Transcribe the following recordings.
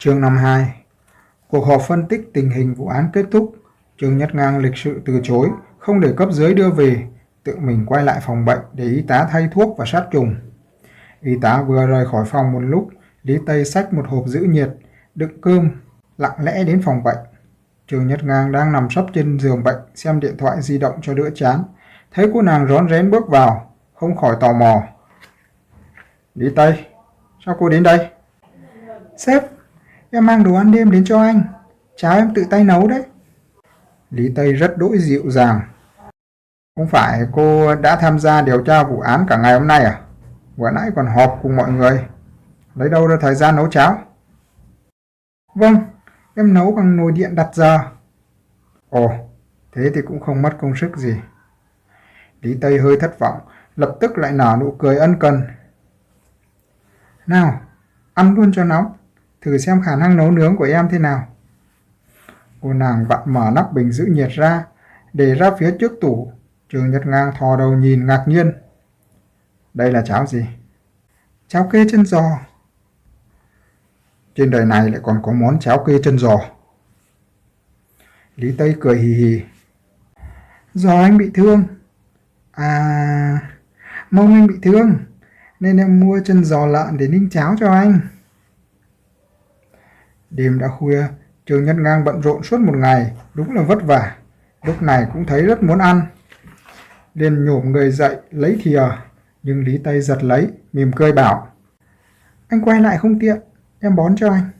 Chương 52 Cuộc họp phân tích tình hình vụ án kết thúc, Trương Nhất Ngang lịch sự từ chối, không để cấp dưới đưa về, tự mình quay lại phòng bệnh để y tá thay thuốc và sát trùng. Y tá vừa rời khỏi phòng một lúc, Lý Tây xách một hộp giữ nhiệt, đựng cơm, lặng lẽ đến phòng bệnh. Trương Nhất Ngang đang nằm sấp trên giường bệnh xem điện thoại di động cho đỡ chán. Thấy cô nàng rón rén bước vào, không khỏi tò mò. Lý Tây, sao cô đến đây? Sếp, em mang đồ ăn đêm đến cho anh. Cháo em tự tay nấu đấy. Lý Tây rất đỗi dịu dàng. Không phải cô đã tham gia điều tra vụ án cả ngày hôm nay à? Vừa nãy còn họp cùng mọi người. Lấy đâu ra thời gian nấu cháo? Vâng, em nấu bằng nồi điện đặt giờ. Ồ, thế thì cũng không mất công sức gì. Lý Tây hơi thất vọng, lập tức lại nở nụ cười ân cần. Nào, ăn luôn cho nóng, thử xem khả năng nấu nướng của em thế nào. Cô nàng vặn mở nắp bình giữ nhiệt ra, để ra phía trước tủ. Trường Nhật Ngang thò đầu nhìn ngạc nhiên. Đây là cháo gì? Cháo kê chân giò. Trên đời này lại còn có món cháo kê chân giò. Lý Tây cười hì hì. Do anh bị thương. À, mong anh bị thương, nên em mua chân giò lợn để ninh cháo cho anh. Đêm đã khuya, Trường Nhất Ngang bận rộn suốt một ngày, đúng là vất vả. Lúc này cũng thấy rất muốn ăn. liền nhổm người dậy, lấy thìa, nhưng Lý Tây giật lấy, mỉm cười bảo. Anh quay lại không tiện, em bón cho anh.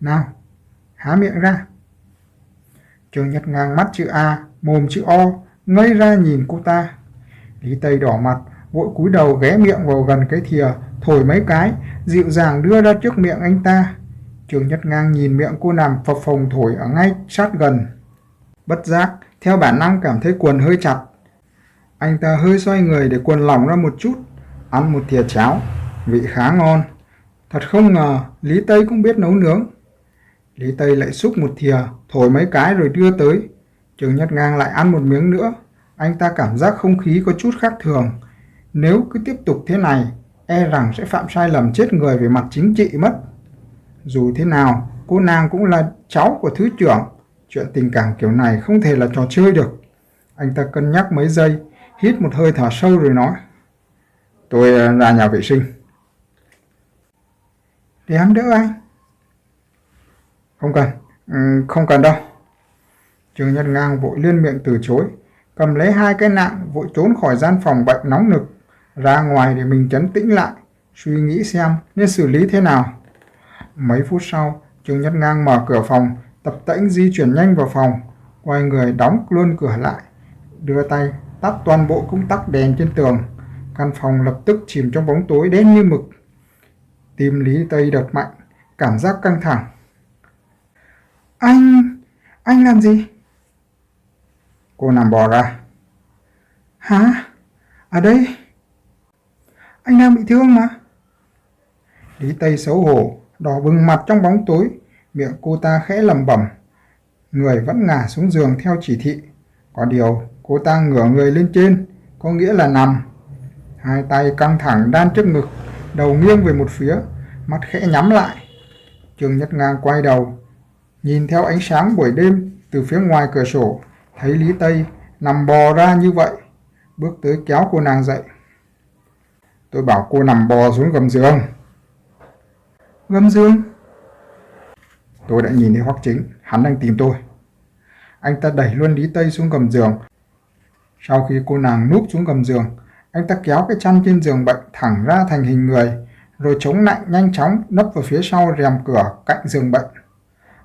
Nào, há miệng ra. Trường Nhất Ngang mắt chữ A, mồm chữ O, ngây ra nhìn cô ta. Lý Tây đỏ mặt, vội cúi đầu ghé miệng vào gần cái thìa, thổi mấy cái, dịu dàng đưa ra trước miệng anh ta. Trường Nhất Ngang nhìn miệng cô nằm phập phồng thổi ở ngay sát gần. Bất giác, theo bản năng cảm thấy quần hơi chặt. Anh ta hơi xoay người để quần lỏng ra một chút, ăn một thìa cháo, vị khá ngon. Thật không ngờ, Lý Tây cũng biết nấu nướng. Lý Tây lại xúc một thìa, thổi mấy cái rồi đưa tới. Trường Nhất Ngang lại ăn một miếng nữa. Anh ta cảm giác không khí có chút khác thường. Nếu cứ tiếp tục thế này, e rằng sẽ phạm sai lầm chết người về mặt chính trị mất. Dù thế nào, cô nàng cũng là cháu của thứ trưởng. Chuyện tình cảm kiểu này không thể là trò chơi được. Anh ta cân nhắc mấy giây, hít một hơi thở sâu rồi nói. Tôi ờ, ra nhà vệ sinh. Để em đỡ anh. Không cần, ừ, không cần đâu. Trương Nhân Ngang vội liên miệng từ chối, cầm lấy hai cái nạng vội trốn khỏi gian phòng bệnh nóng nực, ra ngoài để mình chấn tĩnh lại, suy nghĩ xem nên xử lý thế nào. Mấy phút sau, Trương Nhất Ngang mở cửa phòng, tập tễnh di chuyển nhanh vào phòng, quay người đóng luôn cửa lại, đưa tay tắt toàn bộ công tắc đèn trên tường. Căn phòng lập tức chìm trong bóng tối đen như mực. Tim Lý Tây đập mạnh, cảm giác căng thẳng. Anh... anh làm gì? Cô nằm bò ra. Hả? Ở đây? Anh đang bị thương mà. Lý Tây xấu hổ, đỏ bừng mặt trong bóng tối, miệng cô ta khẽ lầm bẩm. Người vẫn ngả xuống giường theo chỉ thị. Có điều, cô ta ngửa người lên trên, có nghĩa là nằm. Hai tay căng thẳng đan trước ngực, đầu nghiêng về một phía, mắt khẽ nhắm lại. Trương Nhất Ngang quay đầu, nhìn theo ánh sáng buổi đêm từ phía ngoài cửa sổ, thấy Lý Tây nằm bò ra như vậy, bước tới kéo cô nàng dậy. Tôi bảo cô nằm bò xuống gầm giường. Gầm giường? Tôi đã nhìn thấy Hoắc Chính, hắn đang tìm tôi. Anh ta đẩy luôn Lý Tây xuống gầm giường. Sau khi cô nàng núp xuống gầm giường, anh ta kéo cái chăn trên giường bệnh thẳng ra thành hình người, rồi chống nạnh nhanh chóng nấp vào phía sau rèm cửa cạnh giường bệnh.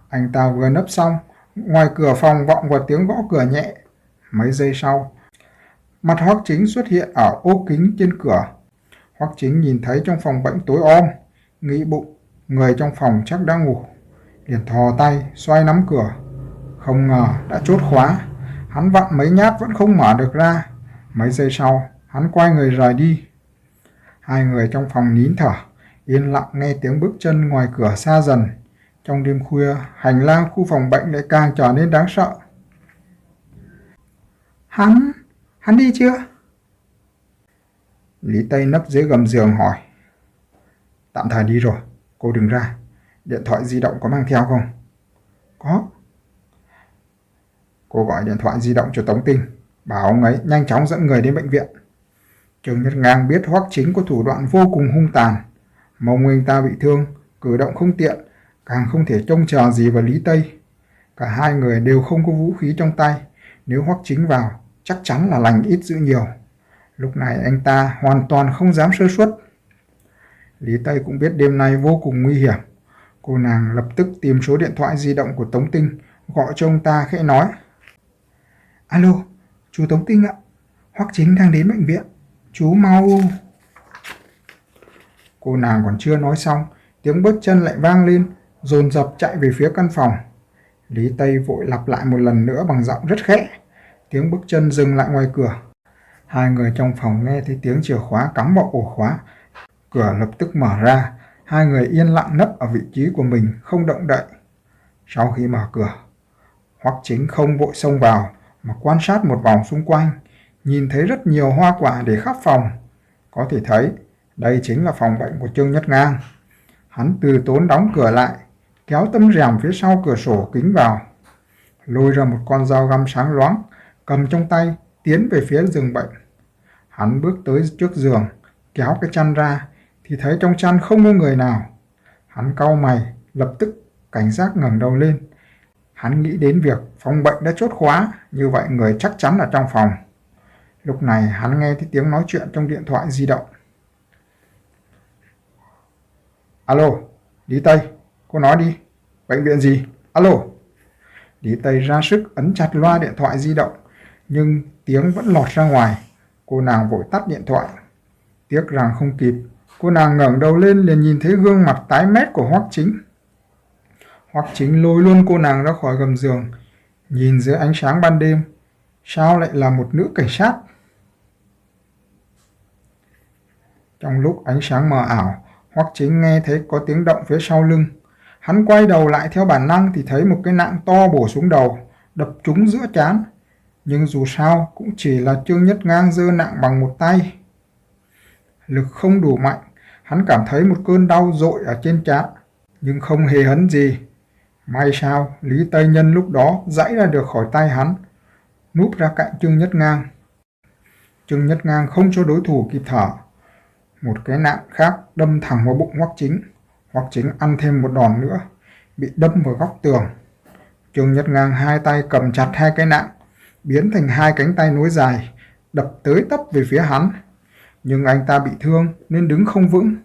Anh ta vừa nấp xong, ngoài cửa phòng vọng vào tiếng gõ cửa nhẹ. Mấy giây sau, mặt Hoắc Chính xuất hiện ở ô kính trên cửa. Hoắc Chính nhìn thấy trong phòng bệnh tối om, nghĩ bụng, người trong phòng chắc đang ngủ. Liền thò tay xoay nắm cửa. Không ngờ đã chốt khóa. Hắn vặn mấy nhát vẫn không mở được ra. Mấy giây sau hắn quay người rời đi. Hai người trong phòng nín thở yên lặng nghe tiếng bước chân ngoài cửa xa dần. Trong đêm khuya hành lang khu phòng bệnh lại càng trở nên đáng sợ. Hắn hắn đi chưa? Lý tây nấp dưới gầm giường hỏi. Tạm thời đi rồi cô đừng ra Điện thoại di động có mang theo không? Có. Cô gọi điện thoại di động cho Tống Tinh, bảo ông ấy nhanh chóng dẫn người đến bệnh viện. Trương Nhất Ngang biết Hoắc Chính có thủ đoạn vô cùng hung tàn. Mong anh ta bị thương, cử động không tiện, càng không thể trông chờ gì vào Lý Tây. Cả hai người đều không có vũ khí trong tay, nếu Hoắc Chính vào, chắc chắn là lành ít dữ nhiều. Lúc này anh ta hoàn toàn không dám sơ suất. Lý Tây cũng biết đêm nay vô cùng nguy hiểm. Cô nàng lập tức tìm số điện thoại di động của Tống Tinh, gọi cho ông ta khẽ nói. Alo, chú Tống Tinh ạ, Hoắc Chính đang đến bệnh viện, chú mau... Cô nàng còn chưa nói xong, tiếng bước chân lại vang lên, dồn dập chạy về phía căn phòng. Lý Tây vội lặp lại một lần nữa bằng giọng rất khẽ. Tiếng bước chân dừng lại ngoài cửa. Hai người trong phòng nghe thấy tiếng chìa khóa cắm vào ổ khóa. Cửa lập tức mở ra. Hai người yên lặng nấp ở vị trí của mình, không động đậy. Sau khi mở cửa, Hoắc Chính không vội xông vào, mà quan sát một vòng xung quanh, nhìn thấy rất nhiều hoa quả để khắp phòng. Có thể thấy, đây chính là phòng bệnh của Trương Nhất Ngang. Hắn từ tốn đóng cửa lại, kéo tấm rèm phía sau cửa sổ kính vào, lôi ra một con dao găm sáng loáng, cầm trong tay, tiến về phía giường bệnh. Hắn bước tới trước giường, kéo cái chăn ra, thì thấy trong chăn không có người nào. Hắn cau mày, lập tức cảnh giác ngẩng đầu lên. Hắn nghĩ đến việc phòng bệnh đã chốt khóa, như vậy người chắc chắn là trong phòng. Lúc này hắn nghe thấy tiếng nói chuyện trong điện thoại di động. Alo, Lý Tây, cô nói đi, bệnh viện gì? Alo. Lý Tây ra sức ấn chặt loa điện thoại di động, nhưng tiếng vẫn lọt ra ngoài. Cô nàng vội tắt điện thoại. Tiếc rằng không kịp, cô nàng ngẩng đầu lên liền nhìn thấy gương mặt tái mét của Hoắc Chính. Hoắc Chính lôi luôn cô nàng ra khỏi gầm giường, nhìn dưới ánh sáng ban đêm, sao lại là một nữ cảnh sát? Trong lúc ánh sáng mờ ảo, Hoắc Chính nghe thấy có tiếng động phía sau lưng. Hắn quay đầu lại theo bản năng thì thấy một cái nạng to bổ xuống đầu, đập trúng giữa chán. Nhưng dù sao cũng chỉ là Trương Nhất Ngang dơ nặng bằng một tay. Lực không đủ mạnh, hắn cảm thấy một cơn đau dội ở trên trán, nhưng không hề hấn gì. May sao, Lý Tây Nhân lúc đó dãy ra được khỏi tay hắn, núp ra cạnh Trương Nhất Ngang. Trương Nhất Ngang không cho đối thủ kịp thở. Một cái nạn khác đâm thẳng vào bụng Hoắc Chính. Hoắc Chính ăn thêm một đòn nữa, bị đâm vào góc tường. Trương Nhất Ngang hai tay cầm chặt hai cái nạn, biến thành hai cánh tay nối dài, đập tới tấp về phía hắn. Nhưng anh ta bị thương nên đứng không vững.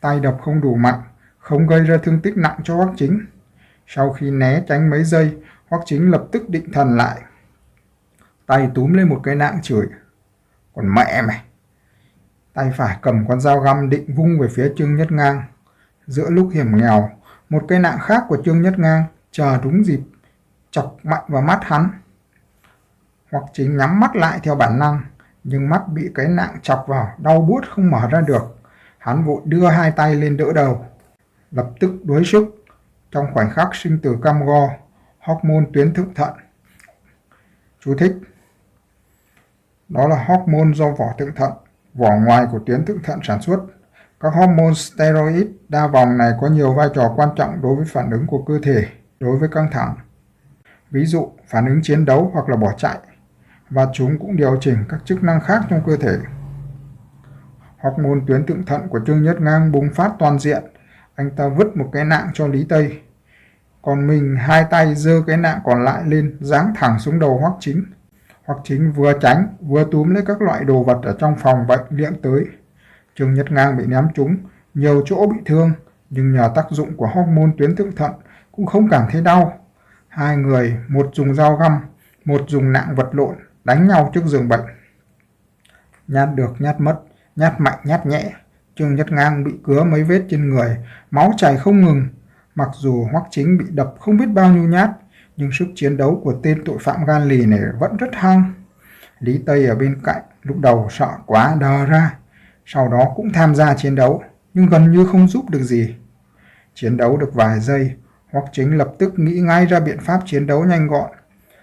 Tay đập không đủ mạnh, không gây ra thương tích nặng cho Hoắc Chính. Sau khi né tránh mấy giây, Hoắc Chính lập tức định thần lại. Tay túm lên một cái nạng chửi. Còn mẹ mày! Tay phải cầm con dao găm định vung về phía Trương Nhất Ngang. Giữa lúc hiểm nghèo, một cây nạng khác của Trương Nhất Ngang chờ đúng dịp, chọc mạnh vào mắt hắn. Hoặc chính nhắm mắt lại theo bản năng, nhưng mắt bị cái nạng chọc vào, đau buốt không mở ra được. Hắn vội đưa hai tay lên đỡ đầu, lập tức đuối sức. Trong khoảnh khắc sinh tử cam go, hormone tuyến thượng thận. Chú thích Đó là hormone do vỏ thượng thận, vỏ ngoài của tuyến thượng thận sản xuất. Các hormone steroid đa vòng này có nhiều vai trò quan trọng đối với phản ứng của cơ thể đối với căng thẳng. Ví dụ, phản ứng chiến đấu hoặc là bỏ chạy, và chúng cũng điều chỉnh các chức năng khác trong cơ thể. Hormone tuyến thượng thận của Trương Nhất Ngang bùng phát toàn diện, anh ta vứt một cái nạng cho Lý Tây. Còn mình hai tay giơ cái nạng còn lại lên, giáng thẳng xuống đầu Hoắc Chính. Hoắc Chính vừa tránh, vừa túm lấy các loại đồ vật ở trong phòng bệnh liệm tới. Trương Nhất Ngang bị ném trúng, nhiều chỗ bị thương, nhưng nhờ tác dụng của hormone tuyến thượng thận cũng không cảm thấy đau. Hai người, một dùng dao găm, một dùng nạng vật lộn, đánh nhau trước giường bệnh. Nhát được nhát mất, nhát mạnh nhát nhẹ. Trương Nhất Ngang bị cứa mấy vết trên người, máu chảy không ngừng. Mặc dù Hoắc Chính bị đập không biết bao nhiêu nhát, nhưng sức chiến đấu của tên tội phạm gan lì này vẫn rất hăng. Lý Tây ở bên cạnh, lúc đầu sợ quá đờ ra, sau đó cũng tham gia chiến đấu, nhưng gần như không giúp được gì. Chiến đấu được vài giây, Hoắc Chính lập tức nghĩ ngay ra biện pháp chiến đấu nhanh gọn.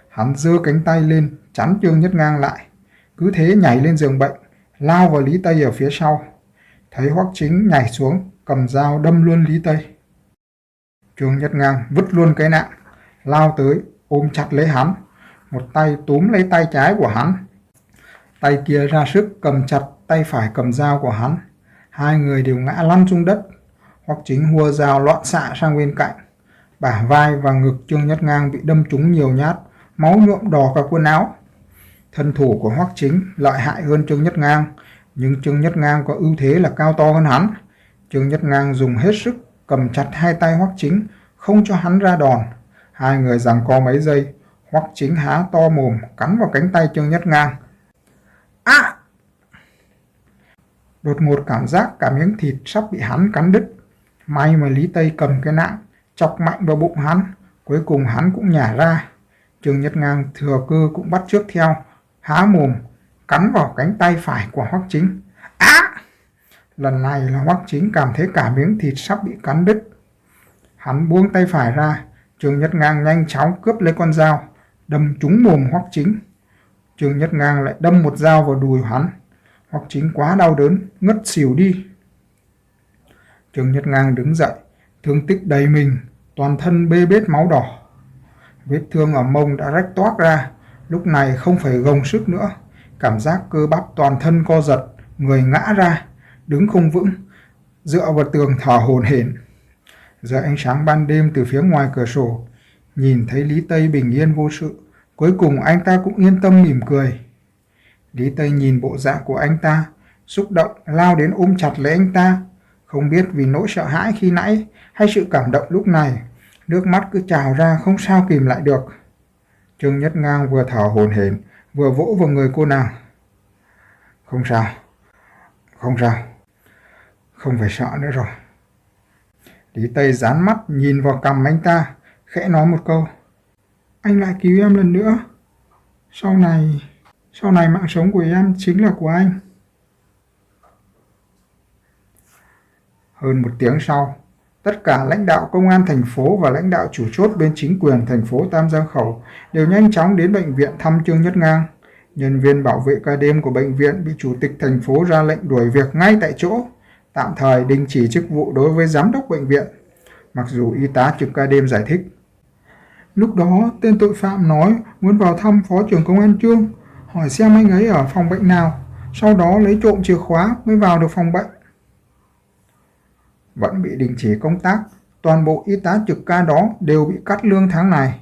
Hắn giơ cánh tay lên, chắn Trương Nhất Ngang lại. Cứ thế nhảy lên giường bệnh, lao vào Lý Tây ở phía sau. Thấy Hoắc Chính nhảy xuống, cầm dao đâm luôn Lý Tây. Trương Nhất Ngang vứt luôn cái nạn, lao tới, ôm chặt lấy hắn, một tay túm lấy tay trái của hắn. Tay kia ra sức cầm chặt tay phải cầm dao của hắn. Hai người đều ngã lăn xuống đất. Hoắc chính hua dao loạn xạ sang bên cạnh. Bả vai và ngực Trương Nhất Ngang bị đâm trúng nhiều nhát, máu nhuộm đỏ cả quần áo. Thân thủ của Hoắc chính lợi hại hơn Trương Nhất Ngang, nhưng Trương Nhất Ngang có ưu thế là cao to hơn hắn. Trương Nhất Ngang dùng hết sức cầm chặt hai tay Hoắc chính, không cho hắn ra đòn. Hai người giằng co mấy giây, Hoắc chính há to mồm cắn vào cánh tay Trương Nhất Ngang. À! Đột ngột cảm giác cả miếng thịt sắp bị hắn cắn đứt. May mà Lý Tây cầm cái nạng, chọc mạnh vào bụng hắn. Cuối cùng hắn cũng nhả ra. Trương Nhất Ngang thừa cơ cũng bắt trước theo, há mồm, cắn vào cánh tay phải của Hoắc Chính. Á! Lần này là Hoắc Chính cảm thấy cả miếng thịt sắp bị cắn đứt. Hắn buông tay phải ra, Trường Nhất Ngang nhanh chóng cướp lấy con dao, đâm trúng mồm Hoắc Chính. Trường Nhất Ngang lại đâm một dao vào đùi hắn. Hoắc Chính quá đau đớn, ngất xỉu đi. Trường Nhất Ngang đứng dậy, thương tích đầy mình, toàn thân bê bết máu đỏ. Vết thương ở mông đã rách toác ra, lúc này không phải gồng sức nữa. Cảm giác cơ bắp toàn thân co giật, người ngã ra, đứng không vững, dựa vào tường thở hổn hển. Giờ ánh sáng ban đêm từ phía ngoài cửa sổ, nhìn thấy Lý Tây bình yên vô sự, cuối cùng anh ta cũng yên tâm mỉm cười. Lý Tây nhìn bộ dạng của anh ta, xúc động lao đến ôm chặt lấy anh ta, không biết vì nỗi sợ hãi khi nãy hay sự cảm động lúc này, nước mắt cứ trào ra không sao kìm lại được. Trương Nhất Ngang vừa thở hổn hển, vừa vỗ vào người cô nàng. Không sao, không sao, không phải sợ nữa rồi. Lý Tây dán mắt nhìn vào cằm anh ta, khẽ nói một câu. Anh lại cứu em lần nữa. Sau này, sau này mạng sống của em chính là của anh. Hơn một tiếng sau, tất cả lãnh đạo công an thành phố và lãnh đạo chủ chốt bên chính quyền thành phố Tam Giang Khẩu đều nhanh chóng đến bệnh viện thăm Trương Nhất Ngang. Nhân viên bảo vệ ca đêm của bệnh viện bị chủ tịch thành phố ra lệnh đuổi việc ngay tại chỗ, tạm thời đình chỉ chức vụ đối với giám đốc bệnh viện. Mặc dù y tá trực ca đêm giải thích. Lúc đó, tên tội phạm nói muốn vào thăm phó trưởng công an Trương, hỏi xem anh ấy ở phòng bệnh nào, sau đó lấy trộm chìa khóa mới vào được phòng bệnh vẫn bị đình chỉ công tác, toàn bộ y tá trực ca đó đều bị cắt lương tháng này.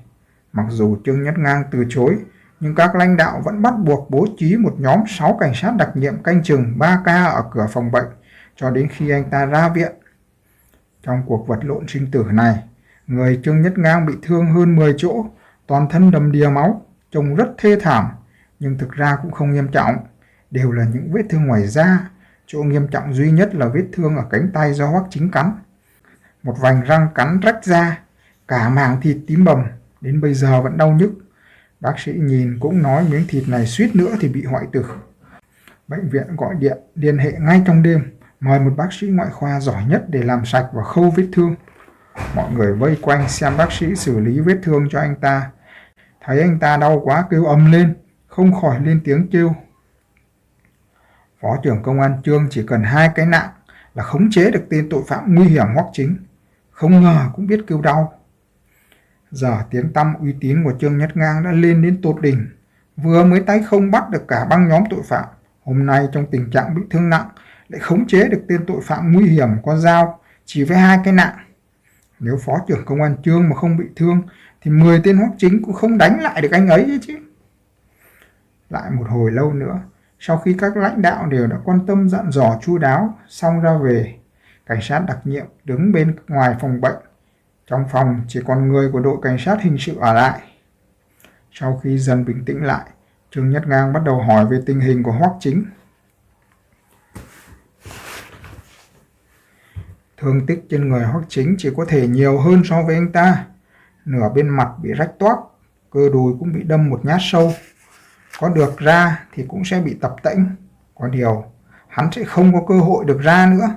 Mặc dù Trương Nhất Ngang từ chối, nhưng các lãnh đạo vẫn bắt buộc bố trí một nhóm 6 cảnh sát đặc nhiệm canh chừng 3K ở cửa phòng bệnh cho đến khi anh ta ra viện. Trong cuộc vật lộn sinh tử này, người Trương Nhất Ngang bị thương hơn 10 chỗ, toàn thân đầm đìa máu, trông rất thê thảm, nhưng thực ra cũng không nghiêm trọng, đều là những vết thương ngoài da, Chỗ nghiêm trọng duy nhất là vết thương ở cánh tay do hoắc chính cắn. Một vành răng cắn rách ra, cả màng thịt tím bầm, đến bây giờ vẫn đau nhức. Bác sĩ nhìn cũng nói miếng thịt này suýt nữa thì bị hoại tử. Bệnh viện gọi điện liên hệ ngay trong đêm, mời một bác sĩ ngoại khoa giỏi nhất để làm sạch và khâu vết thương. Mọi người vây quanh xem bác sĩ xử lý vết thương cho anh ta. Thấy anh ta đau quá kêu ầm lên, không khỏi lên tiếng kêu Phó trưởng công an Trương chỉ cần hai cái nạng là khống chế được tên tội phạm nguy hiểm hoặc chính. Không ngờ cũng biết kêu đau. Giờ tiếng tăm uy tín của Trương Nhất Ngang đã lên đến tột đỉnh. Vừa mới tay không bắt được cả băng nhóm tội phạm. Hôm nay trong tình trạng bị thương nặng lại khống chế được tên tội phạm nguy hiểm có dao chỉ với hai cái nạng. Nếu phó trưởng công an Trương mà không bị thương thì 10 tên hoắc chính cũng không đánh lại được anh ấy chứ. Lại một hồi lâu nữa, sau khi các lãnh đạo đều đã quan tâm dặn dò chu đáo, xong ra về, cảnh sát đặc nhiệm đứng bên ngoài phòng bệnh. Trong phòng chỉ còn người của đội cảnh sát hình sự ở lại. Sau khi dần bình tĩnh lại, Trương Nhất Ngang bắt đầu hỏi về tình hình của Hoắc Chính. Thương tích trên người Hoắc Chính chỉ có thể nhiều hơn so với anh ta. Nửa bên mặt bị rách toác, cơ đùi cũng bị đâm một nhát sâu có được ra thì cũng sẽ bị tập tễnh. Có điều, hắn sẽ không có cơ hội được ra nữa.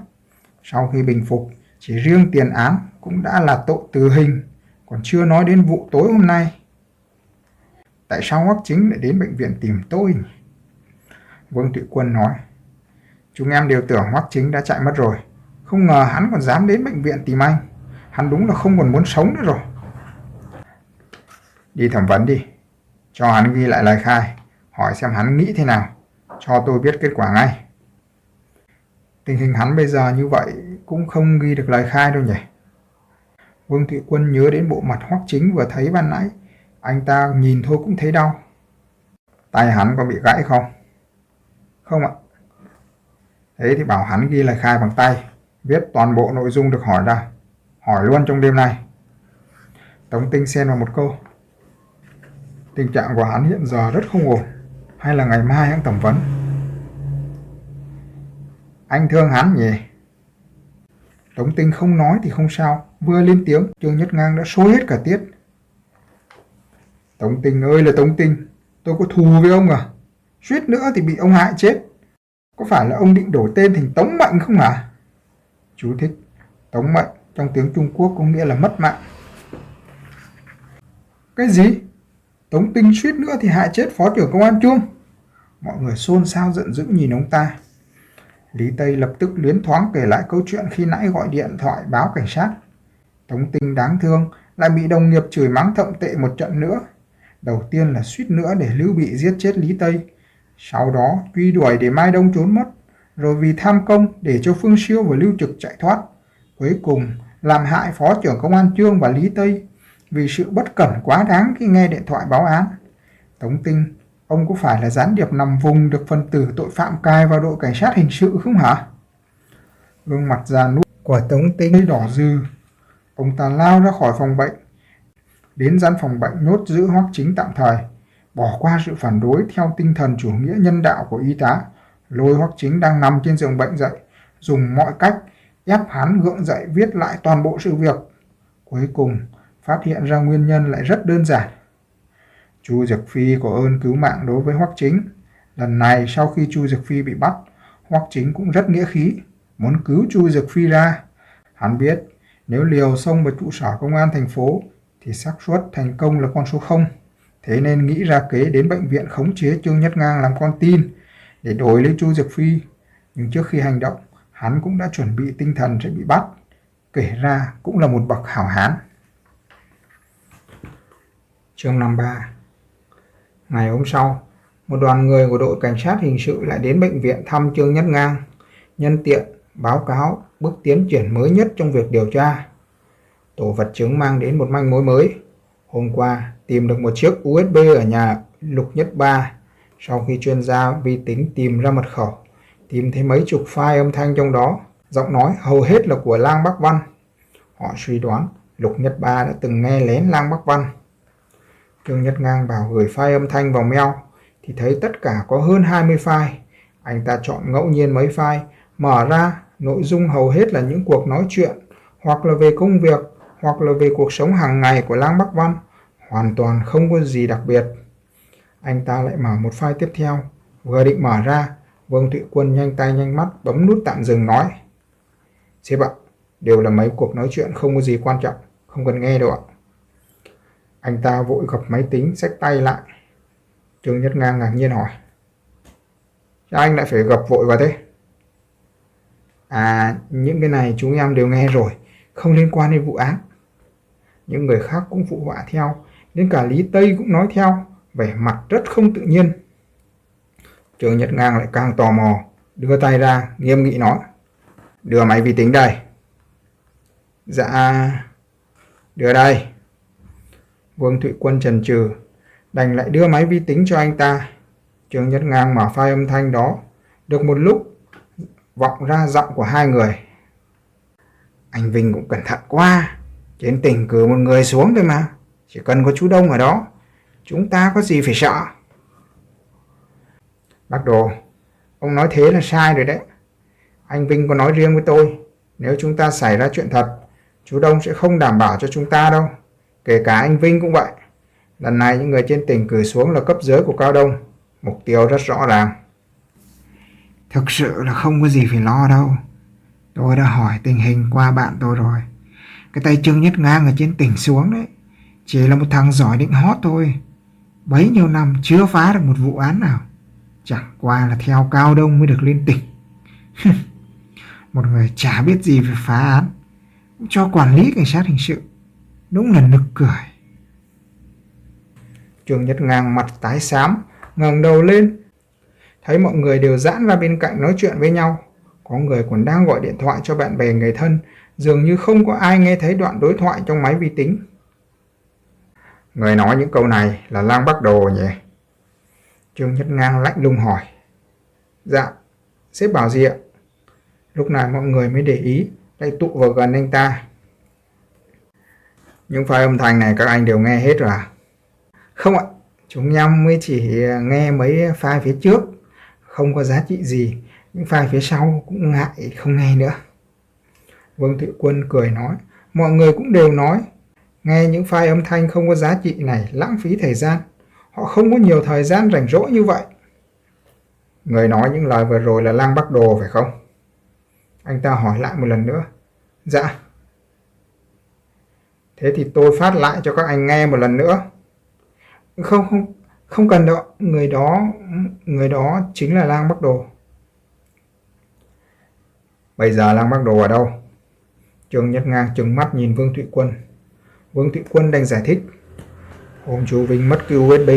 Sau khi bình phục, chỉ riêng tiền án cũng đã là tội tử hình, còn chưa nói đến vụ tối hôm nay. Tại sao Hoắc Chính lại đến bệnh viện tìm tôi? Vương Thị Quân nói, chúng em đều tưởng Hoắc Chính đã chạy mất rồi. Không ngờ hắn còn dám đến bệnh viện tìm anh. hắn đúng là không còn muốn sống nữa rồi. Đi thẩm vấn đi, cho hắn ghi lại lời khai, hỏi xem hắn nghĩ thế nào, cho tôi biết kết quả ngay. Tình hình hắn bây giờ như vậy cũng không ghi được lời khai đâu nhỉ. Vương Thụy Quân nhớ đến bộ mặt hoắc chính vừa thấy ban nãy, anh ta nhìn thôi cũng thấy đau. Tay hắn có bị gãy không? Không ạ. Thế thì bảo hắn ghi lời khai bằng tay, viết toàn bộ nội dung được hỏi ra. Hỏi luôn trong đêm nay. Tống Tinh xen vào một câu. Tình trạng của hắn hiện giờ rất không ổn. Hay là ngày mai hắn thẩm vấn? Anh thương hắn nhỉ? Tống Tinh không nói thì không sao. Vừa lên tiếng, Trương Nhất Ngang đã xối hết cả tiết. Tống Tinh ơi là Tống Tinh, tôi có thù với ông à? Suýt nữa thì bị ông hại chết. Có phải là ông định đổi tên thành Tống Mạnh không hả? Chú thích, Tống Mạnh trong tiếng Trung Quốc có nghĩa là mất mạng. Cái gì? Tống Tinh suýt nữa thì hại chết Phó trưởng Công an Chuông. Mọi người xôn xao giận dữ nhìn ông ta. Lý Tây lập tức liến thoáng kể lại câu chuyện khi nãy gọi điện thoại báo cảnh sát. Tống Tinh đáng thương lại bị đồng nghiệp chửi mắng thậm tệ một trận nữa. Đầu tiên là suýt nữa để Lưu Bị giết chết Lý Tây. Sau đó truy đuổi để Mai Đông trốn mất. Rồi vì tham công để cho Phương Siêu và Lưu Trực chạy thoát. Cuối cùng làm hại Phó trưởng Công an Trương và Lý Tây vì sự bất cẩn quá đáng khi nghe điện thoại báo án. Tống Tinh, ông có phải là gián điệp nằm vùng được phân tử tội phạm cai vào đội cảnh sát hình sự không hả? Gương mặt già nút của Tống Tinh đỏ dư. Ông ta lao ra khỏi phòng bệnh, đến gian phòng bệnh nhốt giữ hoắc chính tạm thời, bỏ qua sự phản đối theo tinh thần chủ nghĩa nhân đạo của y tá, lôi hoắc chính đang nằm trên giường bệnh dậy, dùng mọi cách ép hắn gượng dậy viết lại toàn bộ sự việc. Cuối cùng, phát hiện ra nguyên nhân lại rất đơn giản. Chu Dực Phi có ơn cứu mạng đối với Hoắc Chính. Lần này sau khi Chu Dực Phi bị bắt, Hoắc Chính cũng rất nghĩa khí, muốn cứu Chu Dực Phi ra. Hắn biết nếu liều xông vào trụ sở công an thành phố thì xác suất thành công là con số 0. Thế nên nghĩ ra kế đến bệnh viện khống chế Trương Nhất Ngang làm con tin để đổi lấy Chu Dực Phi. Nhưng trước khi hành động, hắn cũng đã chuẩn bị tinh thần sẽ bị bắt. Kể ra cũng là một bậc hảo hán. Chương 53 Ngày hôm sau, một đoàn người của đội cảnh sát hình sự lại đến bệnh viện thăm Trương Nhất Ngang, nhân tiện báo cáo bước tiến triển mới nhất trong việc điều tra. Tổ vật chứng mang đến một manh mối mới. Hôm qua, tìm được một chiếc USB ở nhà Lục Nhất Ba. Sau khi chuyên gia vi tính tìm ra mật khẩu, tìm thấy mấy chục file âm thanh trong đó, giọng nói hầu hết là của Lang Bắc Văn. Họ suy đoán Lục Nhất Ba đã từng nghe lén Lang Bắc Văn. Trương Nhất Ngang bảo gửi file âm thanh vào mail thì thấy tất cả có hơn 20 file. Anh ta chọn ngẫu nhiên mấy file, mở ra, nội dung hầu hết là những cuộc nói chuyện, hoặc là về công việc, hoặc là về cuộc sống hàng ngày của Lang Bắc Văn, hoàn toàn không có gì đặc biệt. Anh ta lại mở một file tiếp theo, vừa định mở ra, Vương Thụy Quân nhanh tay nhanh mắt bấm nút tạm dừng nói. Sếp ạ, đều là mấy cuộc nói chuyện không có gì quan trọng, không cần nghe đâu ạ. Anh ta vội gập máy tính, xách tay lại. Trương Nhất Ngang ngạc nhiên hỏi. Sao anh lại phải gập vội vào thế? À, những cái này chúng em đều nghe rồi, không liên quan đến vụ án. Những người khác cũng phụ họa theo, đến cả Lý Tây cũng nói theo, vẻ mặt rất không tự nhiên. Trương Nhật Ngang lại càng tò mò, đưa tay ra, nghiêm nghị nói. Đưa máy vi tính đây. Dạ, đưa đây. Vương Thụy Quân trần trừ, đành lại đưa máy vi tính cho anh ta. Trương Nhất Ngang mở file âm thanh đó. Được một lúc, vọng ra giọng của hai người. Anh Vinh cũng cẩn thận quá. Trên tỉnh cử một người xuống thôi mà. Chỉ cần có chú Đông ở đó, chúng ta có gì phải sợ. Bác Đồ, ông nói thế là sai rồi đấy. Anh Vinh có nói riêng với tôi, nếu chúng ta xảy ra chuyện thật, chú Đông sẽ không đảm bảo cho chúng ta đâu. Kể cả anh Vinh cũng vậy. Lần này những người trên tỉnh cử xuống là cấp dưới của Cao Đông. Mục tiêu rất rõ ràng. Thực sự là không có gì phải lo đâu. Tôi đã hỏi tình hình qua bạn tôi rồi. Cái tay Trương Nhất Ngang ở trên tỉnh xuống đấy. Chỉ là một thằng giỏi định hót thôi. Bấy nhiêu năm chưa phá được một vụ án nào. Chẳng qua là theo Cao Đông mới được lên tỉnh. một người chả biết gì về phá án. cho quản lý cảnh sát hình sự. Đúng là nực cười. Trường Nhật Ngang mặt tái xám, ngẩng đầu lên. Thấy mọi người đều giãn ra bên cạnh nói chuyện với nhau. Có người còn đang gọi điện thoại cho bạn bè người thân, dường như không có ai nghe thấy đoạn đối thoại trong máy vi tính. Người nói những câu này là Lang Bắc Đồ nhỉ? Trương Nhất Ngang lạnh lùng hỏi. Dạ, sếp bảo gì ạ? Lúc này mọi người mới để ý, lại tụ vào gần anh ta. Những file âm thanh này các anh đều nghe hết rồi à? Không ạ, chúng em mới chỉ nghe mấy file phía trước, không có giá trị gì. Những file phía sau cũng ngại không nghe nữa. Vương Thị Quân cười nói, mọi người cũng đều nói, nghe những file âm thanh không có giá trị này lãng phí thời gian. Họ không có nhiều thời gian rảnh rỗi như vậy. Người nói những lời vừa rồi là Lang Bắc Đồ phải không? Anh ta hỏi lại một lần nữa. Dạ. Thế thì tôi phát lại cho các anh nghe một lần nữa. Không, không, không cần đâu. Người đó, người đó chính là Lang Bắc Đồ. Bây giờ Lang Bắc Đồ ở đâu? Trương Nhất Ngang trừng mắt nhìn Vương Thụy Quân. Vương Thụy Quân đành giải thích. Hôm chú Vinh mất cứu USB,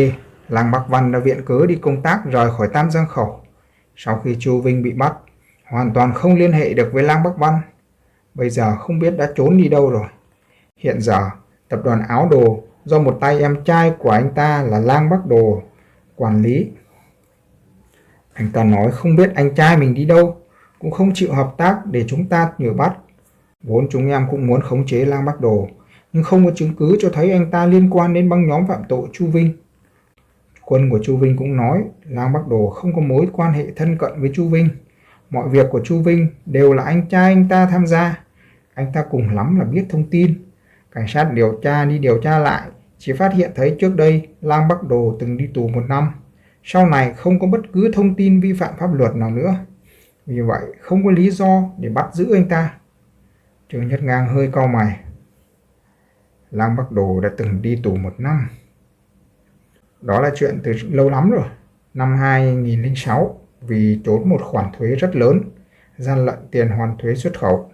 lang Bắc Văn đã viện cớ đi công tác rời khỏi Tam Giang Khẩu. Sau khi Chu Vinh bị bắt, hoàn toàn không liên hệ được với Lang Bắc Văn. Bây giờ không biết đã trốn đi đâu rồi. Hiện giờ, tập đoàn áo đồ do một tay em trai của anh ta là Lang Bắc Đồ quản lý. Anh ta nói không biết anh trai mình đi đâu, cũng không chịu hợp tác để chúng ta nhử bắt. Vốn chúng em cũng muốn khống chế Lang Bắc Đồ, nhưng không có chứng cứ cho thấy anh ta liên quan đến băng nhóm phạm tội Chu Vinh. Quân của Chu Vinh cũng nói Lang Bắc Đồ không có mối quan hệ thân cận với Chu Vinh. Mọi việc của Chu Vinh đều là anh trai anh ta tham gia. Anh ta cùng lắm là biết thông tin. Cảnh sát điều tra đi điều tra lại, chỉ phát hiện thấy trước đây Lang Bắc Đồ từng đi tù một năm. Sau này không có bất cứ thông tin vi phạm pháp luật nào nữa. Vì vậy không có lý do để bắt giữ anh ta. Trương Nhất Ngang hơi cau mày. Lang Bắc Đồ đã từng đi tù một năm. Đó là chuyện từ lâu lắm rồi. Năm 2006, vì trốn một khoản thuế rất lớn, gian lận tiền hoàn thuế xuất khẩu,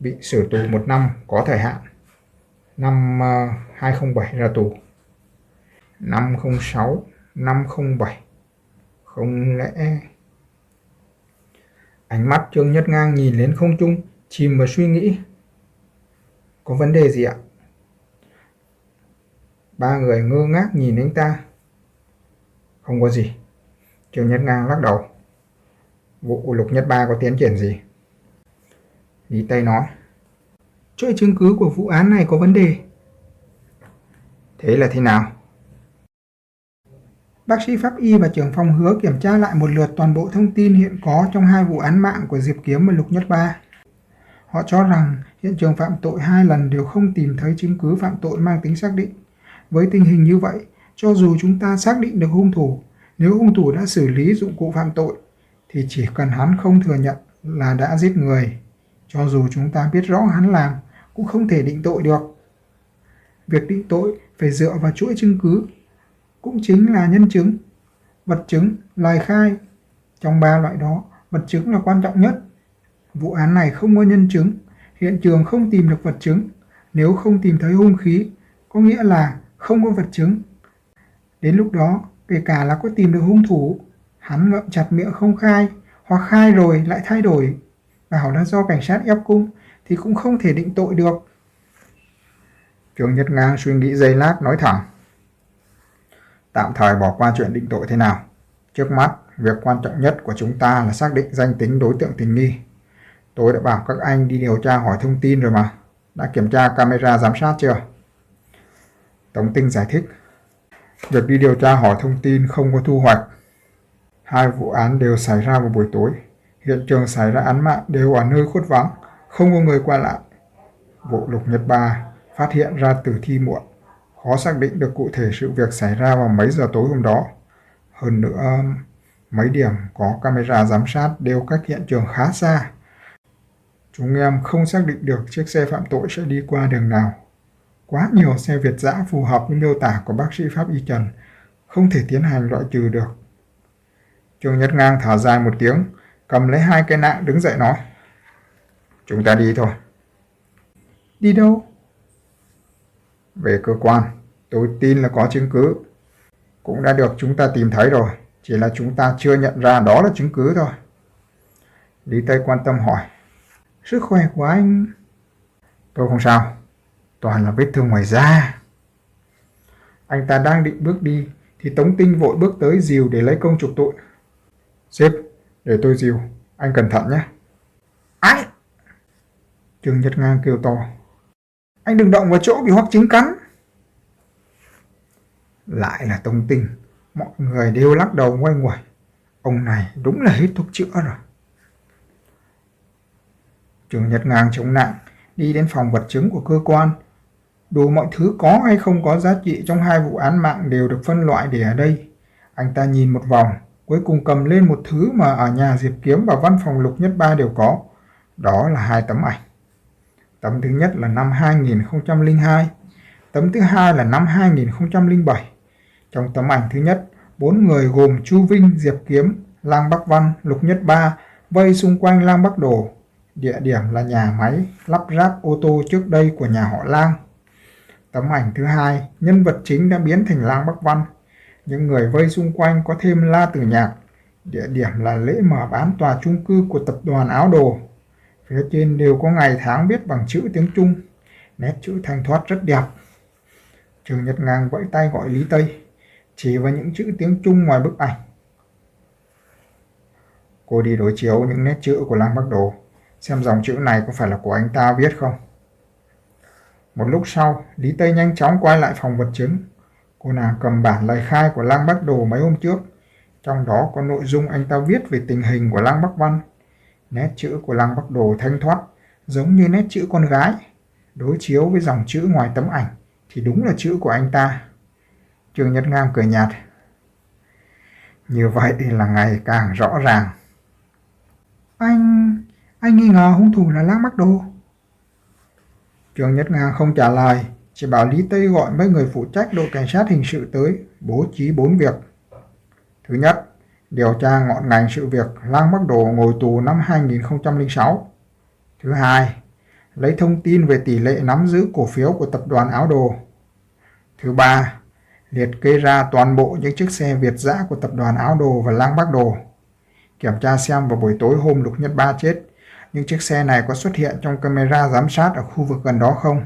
bị xử tù một năm có thời hạn. Năm ờ, 2007 ra tù. Năm 06, năm 07. Không lẽ... Ánh mắt Trương Nhất Ngang nhìn lên không trung, chìm vào suy nghĩ. Có vấn đề gì ạ? Ba người ngơ ngác nhìn anh ta. Không có gì. Trương Nhất Ngang lắc đầu. Vụ lục nhất ba có tiến triển gì? Lý Tây nói. Chuỗi chứng cứ của vụ án này có vấn đề. Thế là thế nào? Bác sĩ pháp y và trưởng phòng hứa kiểm tra lại một lượt toàn bộ thông tin hiện có trong hai vụ án mạng của Diệp Kiếm và Lục Nhất Ba. Họ cho rằng hiện trường phạm tội hai lần đều không tìm thấy chứng cứ phạm tội mang tính xác định. Với tình hình như vậy, cho dù chúng ta xác định được hung thủ, nếu hung thủ đã xử lý dụng cụ phạm tội, thì chỉ cần hắn không thừa nhận là đã giết người. Cho dù chúng ta biết rõ hắn làm, cũng không thể định tội được. Việc định tội phải dựa vào chuỗi chứng cứ, cũng chính là nhân chứng, vật chứng, lời khai. Trong ba loại đó, vật chứng là quan trọng nhất. Vụ án này không có nhân chứng, hiện trường không tìm được vật chứng. Nếu không tìm thấy hung khí, có nghĩa là không có vật chứng. Đến lúc đó, kể cả là có tìm được hung thủ, hắn ngậm chặt miệng không khai, hoặc khai rồi lại thay đổi, bảo là do cảnh sát ép cung, thì cũng không thể định tội được. Trương Nhất Ngang suy nghĩ giây lát nói thẳng. Tạm thời bỏ qua chuyện định tội thế nào. Trước mắt, việc quan trọng nhất của chúng ta là xác định danh tính đối tượng tình nghi. Tôi đã bảo các anh đi điều tra hỏi thông tin rồi mà. Đã kiểm tra camera giám sát chưa? Tống Tinh giải thích. Việc đi điều tra hỏi thông tin không có thu hoạch. Hai vụ án đều xảy ra vào buổi tối. Hiện trường xảy ra án mạng đều ở nơi khuất vắng, không có người qua lại. Bộ lục nhật ba phát hiện ra tử thi muộn. Khó xác định được cụ thể sự việc xảy ra vào mấy giờ tối hôm đó. Hơn nữa, mấy điểm có camera giám sát đều cách hiện trường khá xa. Chúng em không xác định được chiếc xe phạm tội sẽ đi qua đường nào. Quá nhiều xe Việt dã phù hợp với miêu tả của bác sĩ Pháp Y Trần, không thể tiến hành loại trừ được. Trường Nhất Ngang thở dài một tiếng, cầm lấy hai cây nạng đứng dậy nói. Chúng ta đi thôi. Đi đâu? Về cơ quan, tôi tin là có chứng cứ. Cũng đã được chúng ta tìm thấy rồi, chỉ là chúng ta chưa nhận ra đó là chứng cứ thôi. Lý Tây quan tâm hỏi. Sức khỏe của anh... Tôi không sao, toàn là vết thương ngoài da. Anh ta đang định bước đi, thì Tống Tinh vội bước tới dìu để lấy công trục tội. Sếp, để tôi dìu, anh cẩn thận nhé trường Trương Nhật Ngang kêu to. Anh đừng động vào chỗ bị hoắc chính cắn. Lại là tông Tinh, mọi người đều lắc đầu ngoay nguẩy. Ông này đúng là hết thuốc chữa rồi. Trường Nhật Ngang chống nặng, đi đến phòng vật chứng của cơ quan. Đủ mọi thứ có hay không có giá trị trong hai vụ án mạng đều được phân loại để ở đây. Anh ta nhìn một vòng, cuối cùng cầm lên một thứ mà ở nhà Diệp Kiếm và văn phòng Lục Nhất Ba đều có. Đó là hai tấm ảnh. Tấm thứ nhất là năm 2002, tấm thứ hai là năm 2007. Trong tấm ảnh thứ nhất, bốn người gồm Chu Vinh, Diệp Kiếm, Lang Bắc Văn, Lục Nhất Ba vây xung quanh Lang Bắc Đồ. Địa điểm là nhà máy lắp ráp ô tô trước đây của nhà họ Lang. Tấm ảnh thứ hai, nhân vật chính đã biến thành Lang Bắc Văn. Những người vây xung quanh có thêm La Tử Nhạc. Địa điểm là lễ mở bán tòa chung cư của tập đoàn áo đồ. Phía trên đều có ngày tháng viết bằng chữ tiếng Trung. Nét chữ thanh thoát rất đẹp. Trường Nhật Ngang vẫy tay gọi Lý Tây, chỉ vào những chữ tiếng Trung ngoài bức ảnh. Cô đi đối chiếu những nét chữ của Lăng Bắc Đồ, xem dòng chữ này có phải là của anh ta viết không. Một lúc sau, Lý Tây nhanh chóng quay lại phòng vật chứng. Cô nàng cầm bản lời khai của Lăng Bắc Đồ mấy hôm trước. Trong đó có nội dung anh ta viết về tình hình của Lăng Bắc Văn. Nét chữ của Lăng Bắc Đồ thanh thoát, giống như nét chữ con gái. Đối chiếu với dòng chữ ngoài tấm ảnh thì đúng là chữ của anh ta. Trương Nhất Ngang cười nhạt. Như vậy là ngày càng rõ ràng. Anh... anh nghi ngờ hung thủ là Lăng Bắc Đồ. Trương Nhất Ngang không trả lời, chỉ bảo Lý Tây gọi mấy người phụ trách đội cảnh sát hình sự tới, bố trí bốn việc. Thứ nhất, điều tra ngọn ngành sự việc Lang Bắc Đồ ngồi tù năm 2006. Thứ hai, lấy thông tin về tỷ lệ nắm giữ cổ phiếu của tập đoàn áo đồ. Thứ ba, liệt kê ra toàn bộ những chiếc xe Việt dã của tập đoàn áo đồ và Lang Bắc Đồ. Kiểm tra xem vào buổi tối hôm Lục Nhất Ba chết, những chiếc xe này có xuất hiện trong camera giám sát ở khu vực gần đó không?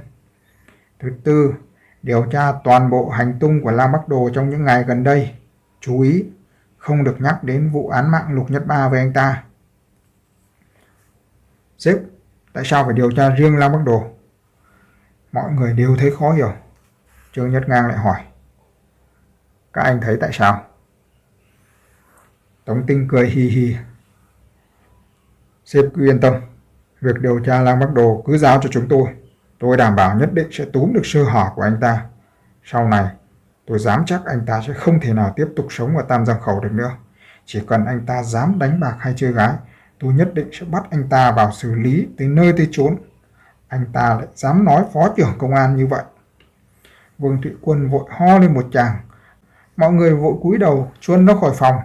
Thứ tư, điều tra toàn bộ hành tung của Lang Bắc Đồ trong những ngày gần đây. Chú ý, không được nhắc đến vụ án mạng Lục Nhất Ba với anh ta. Sếp, tại sao phải điều tra riêng Lam Bắc Đồ? Mọi người đều thấy khó hiểu. Trương Nhất Ngang lại hỏi. Các anh thấy tại sao? Tống Tinh cười hi hi. Sếp cứ yên tâm. Việc điều tra Lam Bắc Đồ cứ giao cho chúng tôi. Tôi đảm bảo nhất định sẽ túm được sơ hở của anh ta. Sau này, Tôi dám chắc anh ta sẽ không thể nào tiếp tục sống ở Tam Giang Khẩu được nữa. Chỉ cần anh ta dám đánh bạc hay chơi gái, tôi nhất định sẽ bắt anh ta vào xử lý tới nơi tới chốn. Anh ta lại dám nói phó trưởng công an như vậy. Vương Thụy Quân vội ho lên một chàng. Mọi người vội cúi đầu chuôn nó khỏi phòng,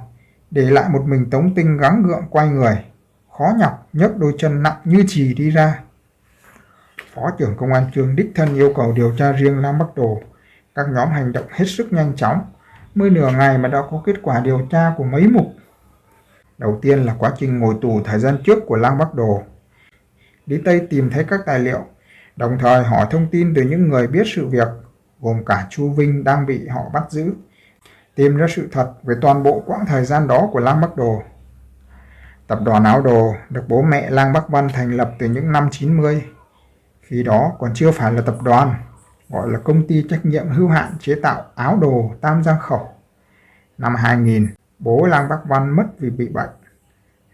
để lại một mình Tống Tinh gắng gượng quay người. Khó nhọc nhấc đôi chân nặng như chì đi ra. Phó trưởng công an trường đích thân yêu cầu điều tra riêng Lam Bắc Đồ các nhóm hành động hết sức nhanh chóng, mới nửa ngày mà đã có kết quả điều tra của mấy mục. Đầu tiên là quá trình ngồi tù thời gian trước của Lang Bắc Đồ. Lý Tây tìm thấy các tài liệu, đồng thời hỏi thông tin từ những người biết sự việc, gồm cả Chu Vinh đang bị họ bắt giữ, tìm ra sự thật về toàn bộ quãng thời gian đó của Lang Bắc Đồ. Tập đoàn áo đồ được bố mẹ Lang Bắc Văn thành lập từ những năm 90. Khi đó còn chưa phải là tập đoàn, gọi là công ty trách nhiệm hữu hạn chế tạo áo đồ Tam Giang Khẩu. Năm 2000, bố Lang Bắc Văn mất vì bị bệnh.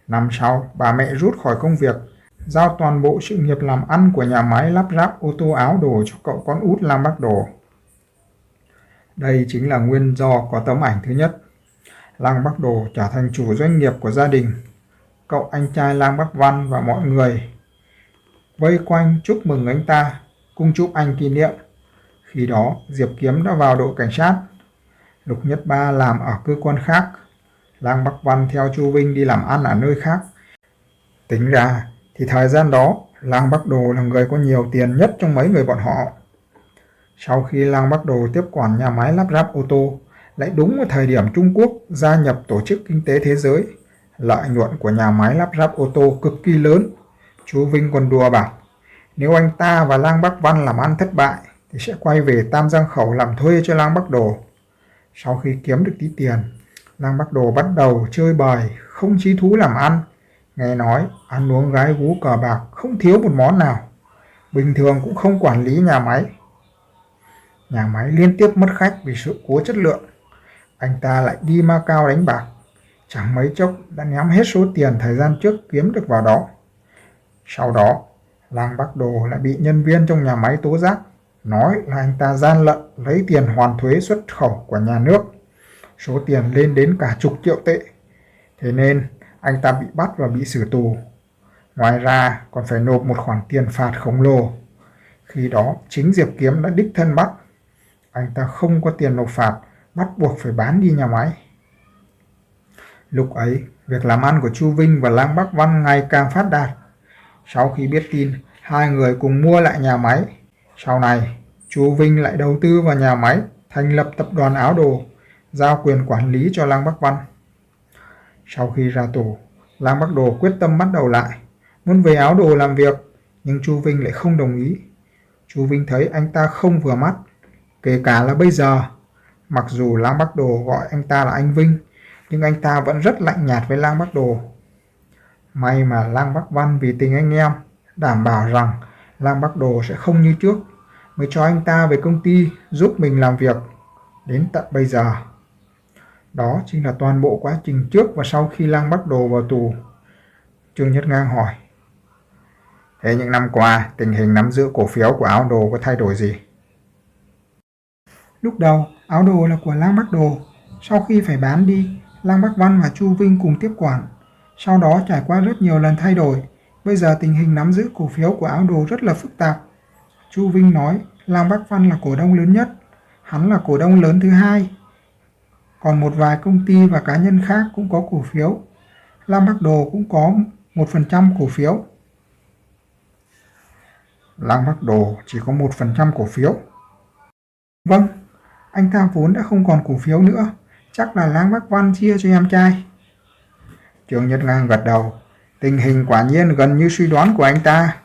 Năm sau, bà mẹ rút khỏi công việc, giao toàn bộ sự nghiệp làm ăn của nhà máy lắp ráp ô tô áo đồ cho cậu con út Lang Bắc Đồ. Đây chính là nguyên do có tấm ảnh thứ nhất. Lang Bắc Đồ trở thành chủ doanh nghiệp của gia đình. Cậu anh trai Lang Bắc Văn và mọi người vây quanh chúc mừng anh ta, cung chúc anh kỷ niệm khi đó, Diệp Kiếm đã vào đội cảnh sát. Lục Nhất Ba làm ở cơ quan khác. Lang Bắc Văn theo Chu Vinh đi làm ăn ở nơi khác. Tính ra, thì thời gian đó, Lang Bắc Đồ là người có nhiều tiền nhất trong mấy người bọn họ. Sau khi Lang Bắc Đồ tiếp quản nhà máy lắp ráp ô tô, lại đúng vào thời điểm Trung Quốc gia nhập Tổ chức Kinh tế Thế giới, lợi nhuận của nhà máy lắp ráp ô tô cực kỳ lớn. Chú Vinh còn đùa bảo, nếu anh ta và Lang Bắc Văn làm ăn thất bại, thì sẽ quay về Tam Giang Khẩu làm thuê cho Lang Bắc Đồ. Sau khi kiếm được tí tiền, Lang Bắc Đồ bắt đầu chơi bời, không chí thú làm ăn. Nghe nói, ăn uống gái gú cờ bạc không thiếu một món nào. Bình thường cũng không quản lý nhà máy. Nhà máy liên tiếp mất khách vì sự cố chất lượng. Anh ta lại đi Macau đánh bạc. Chẳng mấy chốc đã ném hết số tiền thời gian trước kiếm được vào đó. Sau đó, Lang Bắc Đồ lại bị nhân viên trong nhà máy tố giác nói là anh ta gian lận lấy tiền hoàn thuế xuất khẩu của nhà nước. Số tiền lên đến cả chục triệu tệ. Thế nên anh ta bị bắt và bị xử tù. Ngoài ra còn phải nộp một khoản tiền phạt khổng lồ. Khi đó chính Diệp Kiếm đã đích thân bắt. Anh ta không có tiền nộp phạt, bắt buộc phải bán đi nhà máy. Lúc ấy, việc làm ăn của Chu Vinh và Lang Bắc Văn ngày càng phát đạt. Sau khi biết tin, hai người cùng mua lại nhà máy sau này, chú Vinh lại đầu tư vào nhà máy, thành lập tập đoàn áo đồ, giao quyền quản lý cho Lang Bắc Văn. Sau khi ra tù, Lang Bắc Đồ quyết tâm bắt đầu lại, muốn về áo đồ làm việc, nhưng chú Vinh lại không đồng ý. Chú Vinh thấy anh ta không vừa mắt, kể cả là bây giờ. Mặc dù Lang Bắc Đồ gọi anh ta là anh Vinh, nhưng anh ta vẫn rất lạnh nhạt với Lang Bắc Đồ. May mà Lang Bắc Văn vì tình anh em, đảm bảo rằng Lang Bắc Đồ sẽ không như trước mới cho anh ta về công ty giúp mình làm việc đến tận bây giờ. Đó chính là toàn bộ quá trình trước và sau khi Lang Bắc Đồ vào tù. Trương Nhất Ngang hỏi. Thế những năm qua, tình hình nắm giữ cổ phiếu của áo đồ có thay đổi gì? Lúc đầu, áo đồ là của Lang Bắc Đồ. Sau khi phải bán đi, Lang Bắc Văn và Chu Vinh cùng tiếp quản. Sau đó trải qua rất nhiều lần thay đổi. Bây giờ tình hình nắm giữ cổ phiếu của áo đồ rất là phức tạp. Chu Vinh nói Lang Bắc Văn là cổ đông lớn nhất, hắn là cổ đông lớn thứ hai. Còn một vài công ty và cá nhân khác cũng có cổ phiếu. Lam Bắc Đồ cũng có 1% cổ phiếu. Lang Bắc Đồ chỉ có 1% cổ phiếu. Vâng, anh ta vốn đã không còn cổ phiếu nữa. Chắc là Lang Bắc Văn chia cho em trai. Trường Nhật Ngang gật đầu. Tình hình quả nhiên gần như suy đoán của anh ta.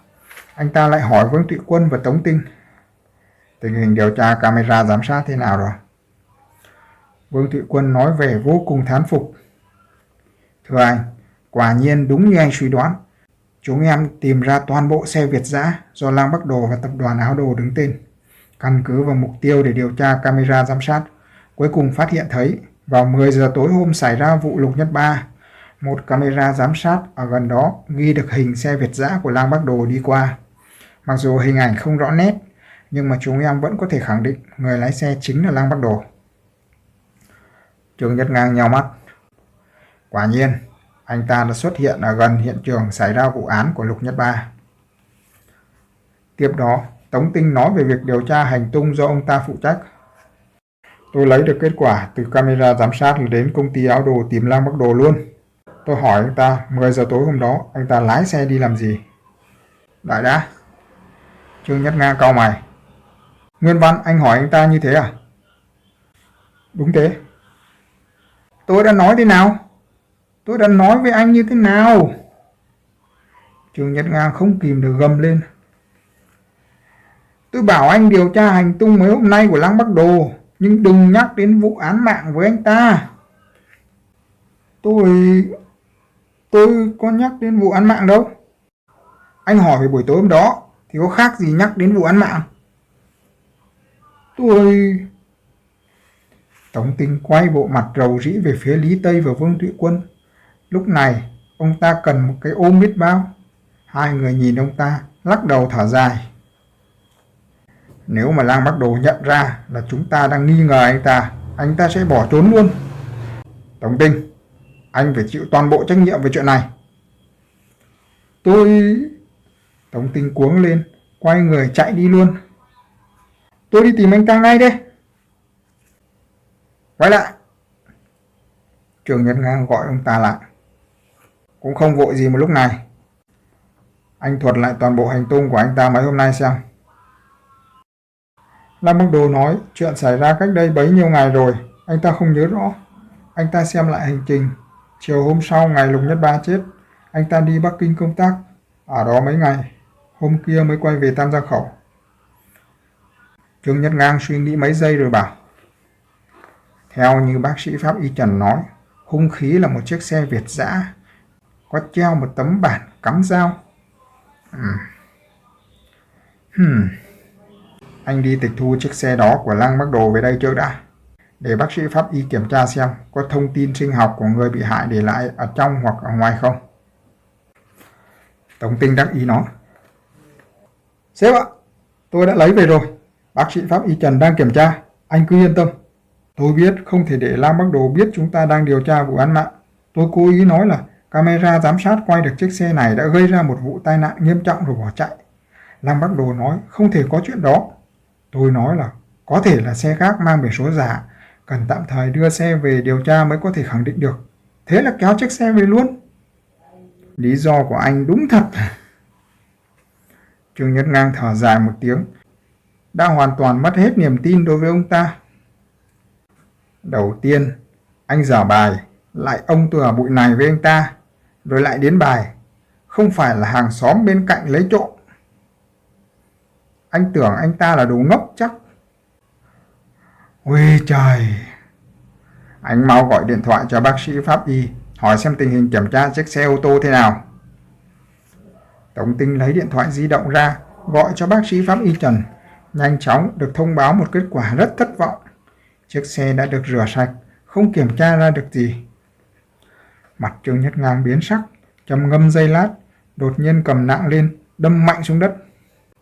Anh ta lại hỏi Vương Tụy Quân và Tống Tinh. Tình hình điều tra camera giám sát thế nào rồi? Vương Thụy Quân nói về vô cùng thán phục. Thưa anh, quả nhiên đúng như anh suy đoán. Chúng em tìm ra toàn bộ xe Việt giã do Lang Bắc Đồ và tập đoàn Áo Đồ đứng tên. Căn cứ vào mục tiêu để điều tra camera giám sát, cuối cùng phát hiện thấy vào 10 giờ tối hôm xảy ra vụ Lục Nhất Ba, một camera giám sát ở gần đó ghi được hình xe Việt giã của Lang Bắc Đồ đi qua. Mặc dù hình ảnh không rõ nét, nhưng mà chúng em vẫn có thể khẳng định người lái xe chính là Lang Bắc Đồ. Trương Nhất Ngang nhau mắt. Quả nhiên, anh ta đã xuất hiện ở gần hiện trường xảy ra vụ án của Lục Nhất Ba. Tiếp đó, Tống Tinh nói về việc điều tra hành tung do ông ta phụ trách. Tôi lấy được kết quả từ camera giám sát đến công ty áo đồ tìm Lang Bắc Đồ luôn. Tôi hỏi anh ta 10 giờ tối hôm đó anh ta lái xe đi làm gì? Đại đã. Trương Nhất Nga cau mày. Nguyên văn anh hỏi anh ta như thế à? Đúng thế. Tôi đã nói thế nào? Tôi đã nói với anh như thế nào? Trương Nhất Nga không kìm được gầm lên. Tôi bảo anh điều tra hành tung mấy hôm nay của Lăng Bắc Đồ, nhưng đừng nhắc đến vụ án mạng với anh ta. Tôi... tôi có nhắc đến vụ án mạng đâu. Anh hỏi về buổi tối hôm đó, thì có khác gì nhắc đến vụ án mạng. Tôi... tổng tinh quay bộ mặt rầu rĩ về phía Lý Tây và Vương Thụy Quân. Lúc này, ông ta cần một cái ôm biết bao. Hai người nhìn ông ta, lắc đầu thở dài. Nếu mà Lang Bắc Đồ nhận ra là chúng ta đang nghi ngờ anh ta, anh ta sẽ bỏ trốn luôn. tổng tinh, anh phải chịu toàn bộ trách nhiệm về chuyện này. Tôi... Tống tinh cuống lên, quay người chạy đi luôn. Tôi đi tìm anh ta ngay đây. Quay lại. Trường Nhật Ngang gọi ông ta lại. Cũng không vội gì một lúc này. Anh thuật lại toàn bộ hành tung của anh ta mấy hôm nay xem. Lam Bắc Đồ nói chuyện xảy ra cách đây bấy nhiêu ngày rồi, anh ta không nhớ rõ. Anh ta xem lại hành trình. Chiều hôm sau ngày Lục Nhất Ba chết, anh ta đi Bắc Kinh công tác, ở đó mấy ngày. Hôm kia mới quay về Tam gia Khẩu. Trương Nhất Ngang suy nghĩ mấy giây rồi bảo. Theo như bác sĩ Pháp Y Trần nói, hung khí là một chiếc xe Việt giã có treo một tấm bản cắm dao. Hmm. Hmm. Anh đi tịch thu chiếc xe đó của Lăng Bắc Đồ về đây trước đã. Để bác sĩ Pháp Y kiểm tra xem có thông tin sinh học của người bị hại để lại ở trong hoặc ở ngoài không. Tổng tinh đắc ý nói. Sếp ạ, tôi đã lấy về rồi. Bác sĩ Pháp Y Trần đang kiểm tra. Anh cứ yên tâm. Tôi biết không thể để Lam Bắc Đồ biết chúng ta đang điều tra vụ án mạng. Tôi cố ý nói là camera giám sát quay được chiếc xe này đã gây ra một vụ tai nạn nghiêm trọng rồi bỏ chạy. Lam Bắc Đồ nói không thể có chuyện đó. Tôi nói là có thể là xe khác mang biển số giả, cần tạm thời đưa xe về điều tra mới có thể khẳng định được. Thế là kéo chiếc xe về luôn. Lý do của anh đúng thật. Trương Nhất Ngang thở dài một tiếng, đã hoàn toàn mất hết niềm tin đối với ông ta. Đầu tiên, anh dở bài, lại ông tôi ở bụi này với anh ta, rồi lại đến bài, không phải là hàng xóm bên cạnh lấy trộm. Anh tưởng anh ta là đồ ngốc chắc. Ôi trời! Anh mau gọi điện thoại cho bác sĩ Pháp Y, hỏi xem tình hình kiểm tra chiếc xe ô tô thế nào. Tổng tinh lấy điện thoại di động ra, gọi cho bác sĩ Pháp Y Trần. Nhanh chóng được thông báo một kết quả rất thất vọng. Chiếc xe đã được rửa sạch, không kiểm tra ra được gì. Mặt Trương Nhất Ngang biến sắc, trầm ngâm dây lát, đột nhiên cầm nặng lên, đâm mạnh xuống đất.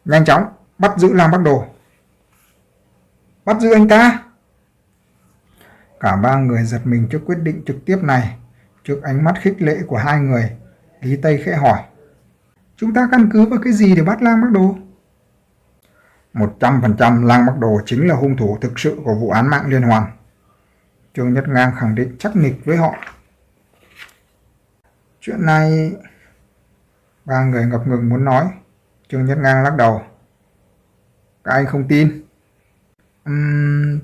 Nhanh chóng, bắt giữ Lam Bắc Đồ. Bắt giữ anh ta? Cả ba người giật mình trước quyết định trực tiếp này. Trước ánh mắt khích lệ của hai người, Lý Tây khẽ hỏi. Chúng ta căn cứ vào cái gì để bắt Lang Bắc Đồ? 100% Lang Bắc Đồ chính là hung thủ thực sự của vụ án mạng liên hoàn. Trương Nhất Ngang khẳng định chắc nịch với họ. Chuyện này... Ba người ngập ngừng muốn nói. Trương Nhất Ngang lắc đầu. Các anh không tin. Uhm,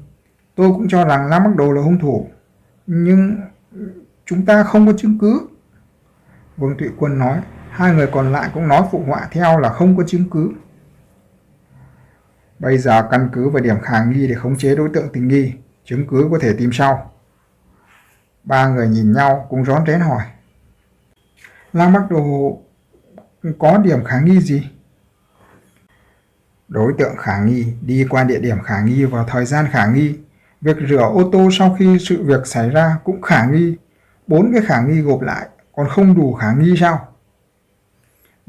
tôi cũng cho rằng Lam Bắc Đồ là hung thủ. Nhưng chúng ta không có chứng cứ. Vương Thụy Quân nói. Hai người còn lại cũng nói phụ họa theo là không có chứng cứ. Bây giờ căn cứ và điểm khả nghi để khống chế đối tượng tình nghi, chứng cứ có thể tìm sau. Ba người nhìn nhau cũng rón rén hỏi. Lam Bắc Đồ có điểm khả nghi gì? Đối tượng khả nghi đi qua địa điểm khả nghi vào thời gian khả nghi. Việc rửa ô tô sau khi sự việc xảy ra cũng khả nghi. Bốn cái khả nghi gộp lại còn không đủ khả nghi sao?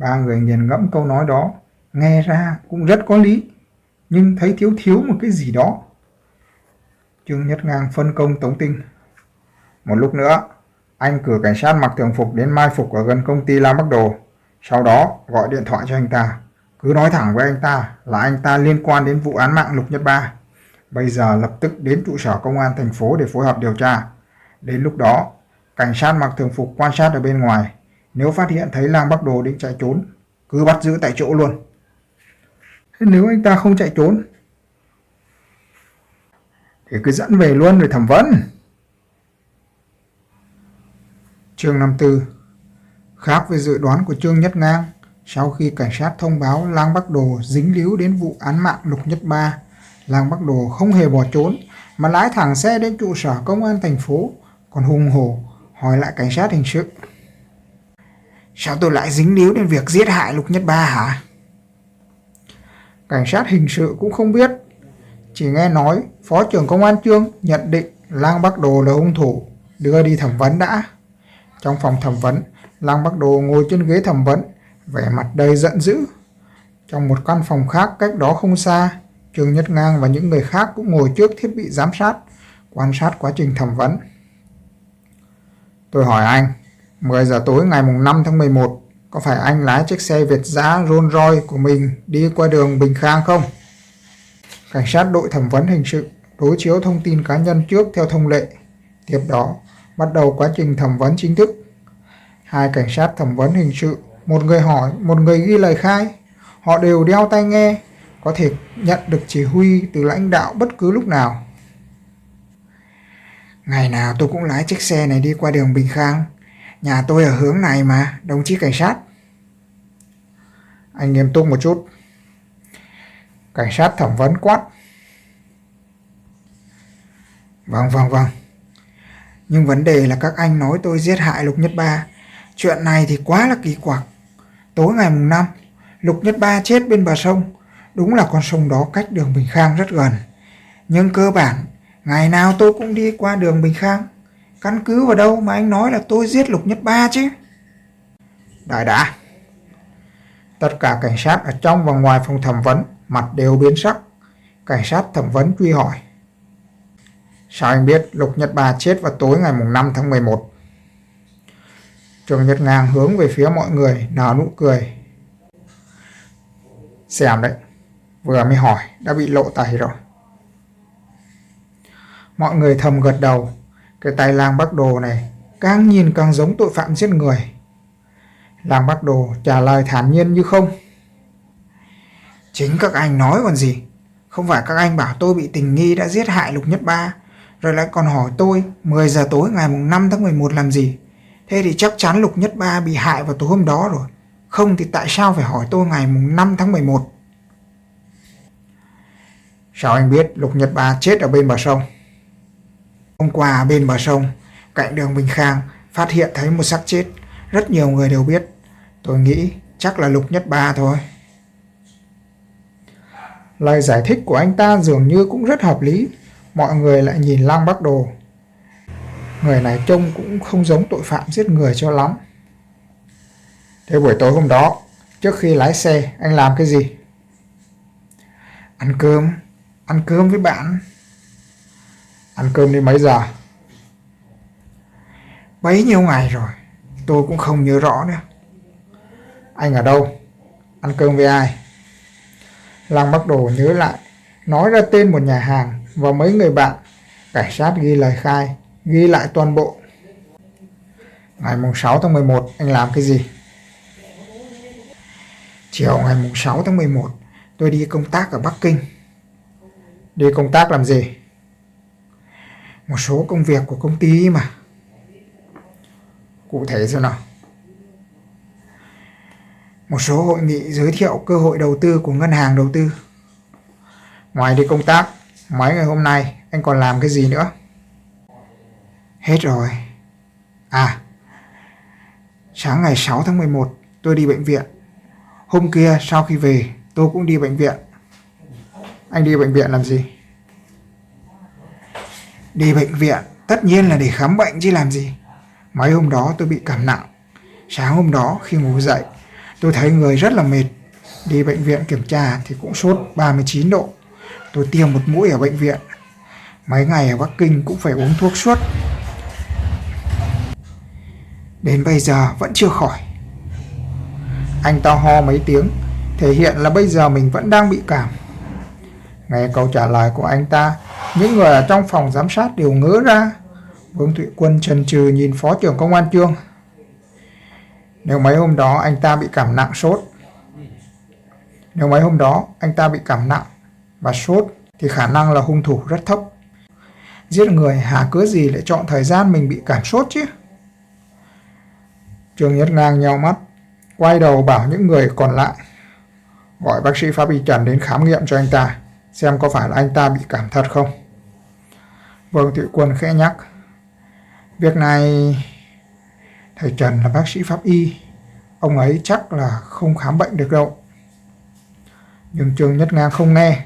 Ba người nghiền ngẫm câu nói đó, nghe ra cũng rất có lý, nhưng thấy thiếu thiếu một cái gì đó. Trương Nhất Ngang phân công Tống Tinh. Một lúc nữa, anh cử cảnh sát mặc thường phục đến mai phục ở gần công ty Lam Bắc Đồ. Sau đó gọi điện thoại cho anh ta. Cứ nói thẳng với anh ta là anh ta liên quan đến vụ án mạng Lục Nhất Ba. Bây giờ lập tức đến trụ sở công an thành phố để phối hợp điều tra. Đến lúc đó, cảnh sát mặc thường phục quan sát ở bên ngoài nếu phát hiện thấy Lang Bắc Đồ định chạy trốn, cứ bắt giữ tại chỗ luôn. Thế nếu anh ta không chạy trốn, thì cứ dẫn về luôn rồi thẩm vấn. Chương 54 Khác với dự đoán của Trương Nhất Ngang, sau khi cảnh sát thông báo Lang Bắc Đồ dính líu đến vụ án mạng Lục Nhất Ba, Lang Bắc Đồ không hề bỏ trốn mà lái thẳng xe đến trụ sở công an thành phố, còn hùng hổ hỏi lại cảnh sát hình sự. Sao tôi lại dính líu đến việc giết hại Lục Nhất Ba hả? Cảnh sát hình sự cũng không biết. Chỉ nghe nói Phó trưởng Công an Trương nhận định Lang Bắc Đồ là hung thủ, đưa đi thẩm vấn đã. Trong phòng thẩm vấn, Lang Bắc Đồ ngồi trên ghế thẩm vấn, vẻ mặt đầy giận dữ. Trong một căn phòng khác cách đó không xa, Trương Nhất Ngang và những người khác cũng ngồi trước thiết bị giám sát, quan sát quá trình thẩm vấn. Tôi hỏi anh, 10 giờ tối ngày mùng 5 tháng 11, có phải anh lái chiếc xe Việt giã Rolls Royce của mình đi qua đường Bình Khang không? Cảnh sát đội thẩm vấn hình sự đối chiếu thông tin cá nhân trước theo thông lệ. Tiếp đó, bắt đầu quá trình thẩm vấn chính thức. Hai cảnh sát thẩm vấn hình sự Một người hỏi, một người ghi lời khai. Họ đều đeo tai nghe, có thể nhận được chỉ huy từ lãnh đạo bất cứ lúc nào. Ngày nào tôi cũng lái chiếc xe này đi qua đường Bình Khang. Nhà tôi ở hướng này mà, đồng chí cảnh sát. Anh nghiêm túc một chút. Cảnh sát thẩm vấn quát. Vâng, vâng, vâng. Nhưng vấn đề là các anh nói tôi giết hại Lục Nhất Ba. Chuyện này thì quá là kỳ quặc. Tối ngày mùng 5, Lục Nhất Ba chết bên bờ sông. Đúng là con sông đó cách đường Bình Khang rất gần. Nhưng cơ bản, ngày nào tôi cũng đi qua đường Bình Khang. Căn cứ vào đâu mà anh nói là tôi giết Lục Nhất Ba chứ? Đại đã. Tất cả cảnh sát ở trong và ngoài phòng thẩm vấn mặt đều biến sắc. Cảnh sát thẩm vấn truy hỏi. Sao anh biết Lục Nhật Ba chết vào tối ngày 5 tháng 11? Trường Nhật Ngang hướng về phía mọi người nở nụ cười. Xem đấy, vừa mới hỏi đã bị lộ tẩy rồi. Mọi người thầm gật đầu, cái tay lang bắc đồ này càng nhìn càng giống tội phạm giết người. Lang bắc đồ trả lời thản nhiên như không. Chính các anh nói còn gì, không phải các anh bảo tôi bị tình nghi đã giết hại Lục Nhất Ba rồi lại còn hỏi tôi 10 giờ tối ngày mùng 5 tháng 11 làm gì. Thế thì chắc chắn Lục Nhất Ba bị hại vào tối hôm đó rồi. Không thì tại sao phải hỏi tôi ngày mùng 5 tháng 11? Sao anh biết Lục Nhật Ba chết ở bên bờ sông? Hôm qua bên bờ sông, cạnh đường Bình Khang, phát hiện thấy một xác chết. Rất nhiều người đều biết. Tôi nghĩ chắc là Lục Nhất Ba thôi. Lời giải thích của anh ta dường như cũng rất hợp lý mọi người lại nhìn Lăng Bắc Đồ. Người này trông cũng không giống tội phạm giết người cho lắm. Thế buổi tối hôm đó, trước khi lái xe, anh làm cái gì? Ăn cơm, ăn cơm với bạn. Ăn cơm đi mấy giờ? Bấy nhiêu ngày rồi, tôi cũng không nhớ rõ nữa. Anh ở đâu? Ăn cơm với ai? Lăng Bắc Đồ nhớ lại, nói ra tên một nhà hàng và mấy người bạn. Cảnh sát ghi lời khai, ghi lại toàn bộ. Ngày mùng 6 tháng 11 anh làm cái gì? Chiều ngày mùng 6 tháng 11 tôi đi công tác ở Bắc Kinh. Đi công tác làm gì? Một số công việc của công ty mà. Cụ thể xem nào. Một số hội nghị giới thiệu cơ hội đầu tư của ngân hàng đầu tư. Ngoài đi công tác, Mấy ngày hôm nay anh còn làm cái gì nữa? Hết rồi. À, sáng ngày 6 tháng 11 tôi đi bệnh viện. Hôm kia sau khi về tôi cũng đi bệnh viện. Anh đi bệnh viện làm gì? Đi bệnh viện tất nhiên là để khám bệnh chứ làm gì. Mấy hôm đó tôi bị cảm nặng. Sáng hôm đó khi ngủ dậy tôi thấy người rất là mệt. Đi bệnh viện kiểm tra thì cũng sốt 39 độ. Tôi tiêm một mũi ở bệnh viện. Mấy ngày ở Bắc Kinh cũng phải uống thuốc suốt. Đến bây giờ vẫn chưa khỏi. Anh ta ho mấy tiếng, thể hiện là bây giờ mình vẫn đang bị cảm. Nghe câu trả lời của anh ta, những người ở trong phòng giám sát đều ngỡ ra. Vương Thụy Quân trần trừ nhìn Phó trưởng Công an Trương. Nếu mấy hôm đó anh ta bị cảm nặng sốt, nếu mấy hôm đó anh ta bị cảm nặng và sốt thì khả năng là hung thủ rất thấp. Giết người hà cớ gì lại chọn thời gian mình bị cảm sốt chứ? Trương Nhất Ngang nhau mắt, quay đầu bảo những người còn lại. Gọi bác sĩ Pháp Y Trần đến khám nghiệm cho anh ta, xem có phải là anh ta bị cảm thật không. Vương Thụy Quân khẽ nhắc. Việc này... Thầy Trần là bác sĩ Pháp Y, ông ấy chắc là không khám bệnh được đâu. Nhưng Trương Nhất Nga không nghe,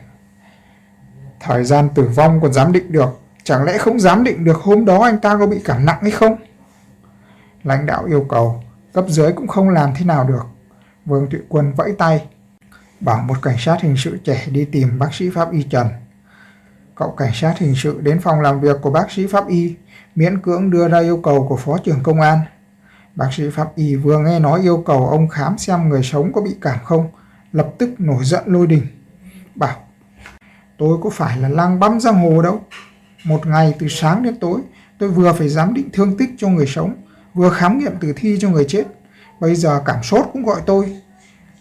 Thời gian tử vong còn giám định được, chẳng lẽ không giám định được hôm đó anh ta có bị cảm nặng hay không? Lãnh đạo yêu cầu, cấp dưới cũng không làm thế nào được. Vương Thụy Quân vẫy tay, bảo một cảnh sát hình sự trẻ đi tìm bác sĩ Pháp Y Trần. Cậu cảnh sát hình sự đến phòng làm việc của bác sĩ Pháp Y, miễn cưỡng đưa ra yêu cầu của phó trưởng công an. Bác sĩ Pháp Y vừa nghe nói yêu cầu ông khám xem người sống có bị cảm không, lập tức nổi giận lôi đình. Bảo Tôi có phải là lang băm giang hồ đâu. Một ngày từ sáng đến tối, tôi vừa phải giám định thương tích cho người sống, vừa khám nghiệm tử thi cho người chết. bây giờ cảm sốt cũng gọi tôi.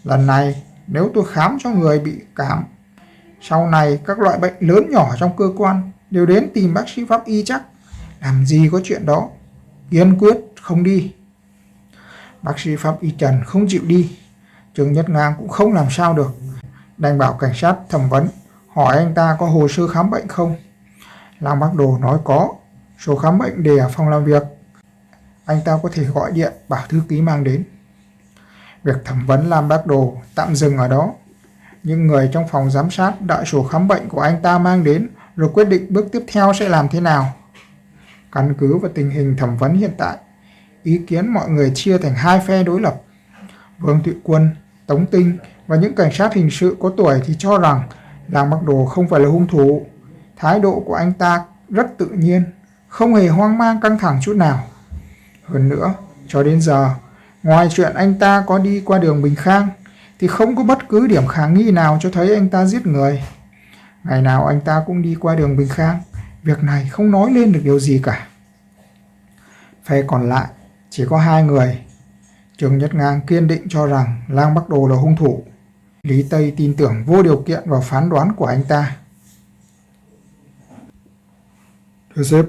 Lần này, nếu tôi khám cho người bị cảm, sau này các loại bệnh lớn nhỏ trong cơ quan đều đến tìm bác sĩ pháp y chắc. Làm gì có chuyện đó, kiên quyết không đi. Bác sĩ pháp y Trần không chịu đi, trường Nhất Ngang cũng không làm sao được. Đành bảo cảnh sát thẩm vấn, hỏi anh ta có hồ sơ khám bệnh không. Làng bác Đồ nói có, số khám bệnh để ở phòng làm việc. Anh ta có thể gọi điện bảo thư ký mang đến. Việc thẩm vấn Lam Bác Đồ tạm dừng ở đó. Nhưng người trong phòng giám sát đợi sổ khám bệnh của anh ta mang đến rồi quyết định bước tiếp theo sẽ làm thế nào. Căn cứ vào tình hình thẩm vấn hiện tại, ý kiến mọi người chia thành hai phe đối lập. Vương Thụy Quân, Tống Tinh và những cảnh sát hình sự có tuổi thì cho rằng Làng Bắc Đồ không phải là hung thủ. Thái độ của anh ta rất tự nhiên, không hề hoang mang căng thẳng chút nào. Hơn nữa, cho đến giờ, ngoài chuyện anh ta có đi qua đường Bình Khang, thì không có bất cứ điểm khả nghi nào cho thấy anh ta giết người. Ngày nào anh ta cũng đi qua đường Bình Khang, việc này không nói lên được điều gì cả. Phe còn lại chỉ có hai người. Trường Nhất Ngang kiên định cho rằng Lang Bắc Đồ là hung thủ. Lý Tây tin tưởng vô điều kiện vào phán đoán của anh ta. Thưa sếp,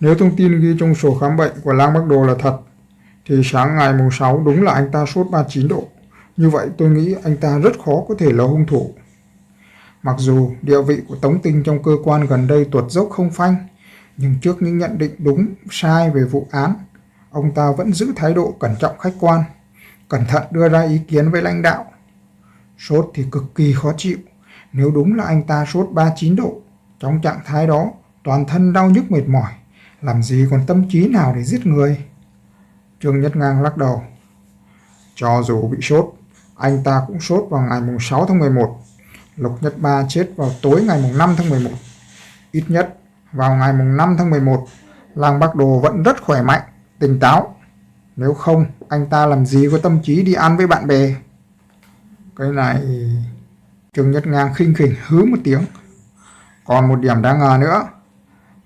nếu thông tin ghi trong sổ khám bệnh của Lang Bắc Đồ là thật, thì sáng ngày mùng 6 đúng là anh ta sốt 39 độ. Như vậy tôi nghĩ anh ta rất khó có thể là hung thủ. Mặc dù địa vị của Tống Tinh trong cơ quan gần đây tuột dốc không phanh, nhưng trước những nhận định đúng sai về vụ án, ông ta vẫn giữ thái độ cẩn trọng khách quan, cẩn thận đưa ra ý kiến với lãnh đạo. Sốt thì cực kỳ khó chịu, nếu đúng là anh ta sốt 39 độ, trong trạng thái đó toàn thân đau nhức mệt mỏi, làm gì còn tâm trí nào để giết người. Trương Nhất Ngang lắc đầu. Cho dù bị sốt, anh ta cũng sốt vào ngày 6 tháng 11. Lục Nhất Ba chết vào tối ngày 5 tháng 11. Ít nhất vào ngày 5 tháng 11, làng Bắc Đồ vẫn rất khỏe mạnh, tỉnh táo. Nếu không, anh ta làm gì có tâm trí đi ăn với bạn bè. Cái này... Trương Nhất Ngang khinh khỉnh hứ một tiếng. Còn một điểm đáng ngờ nữa.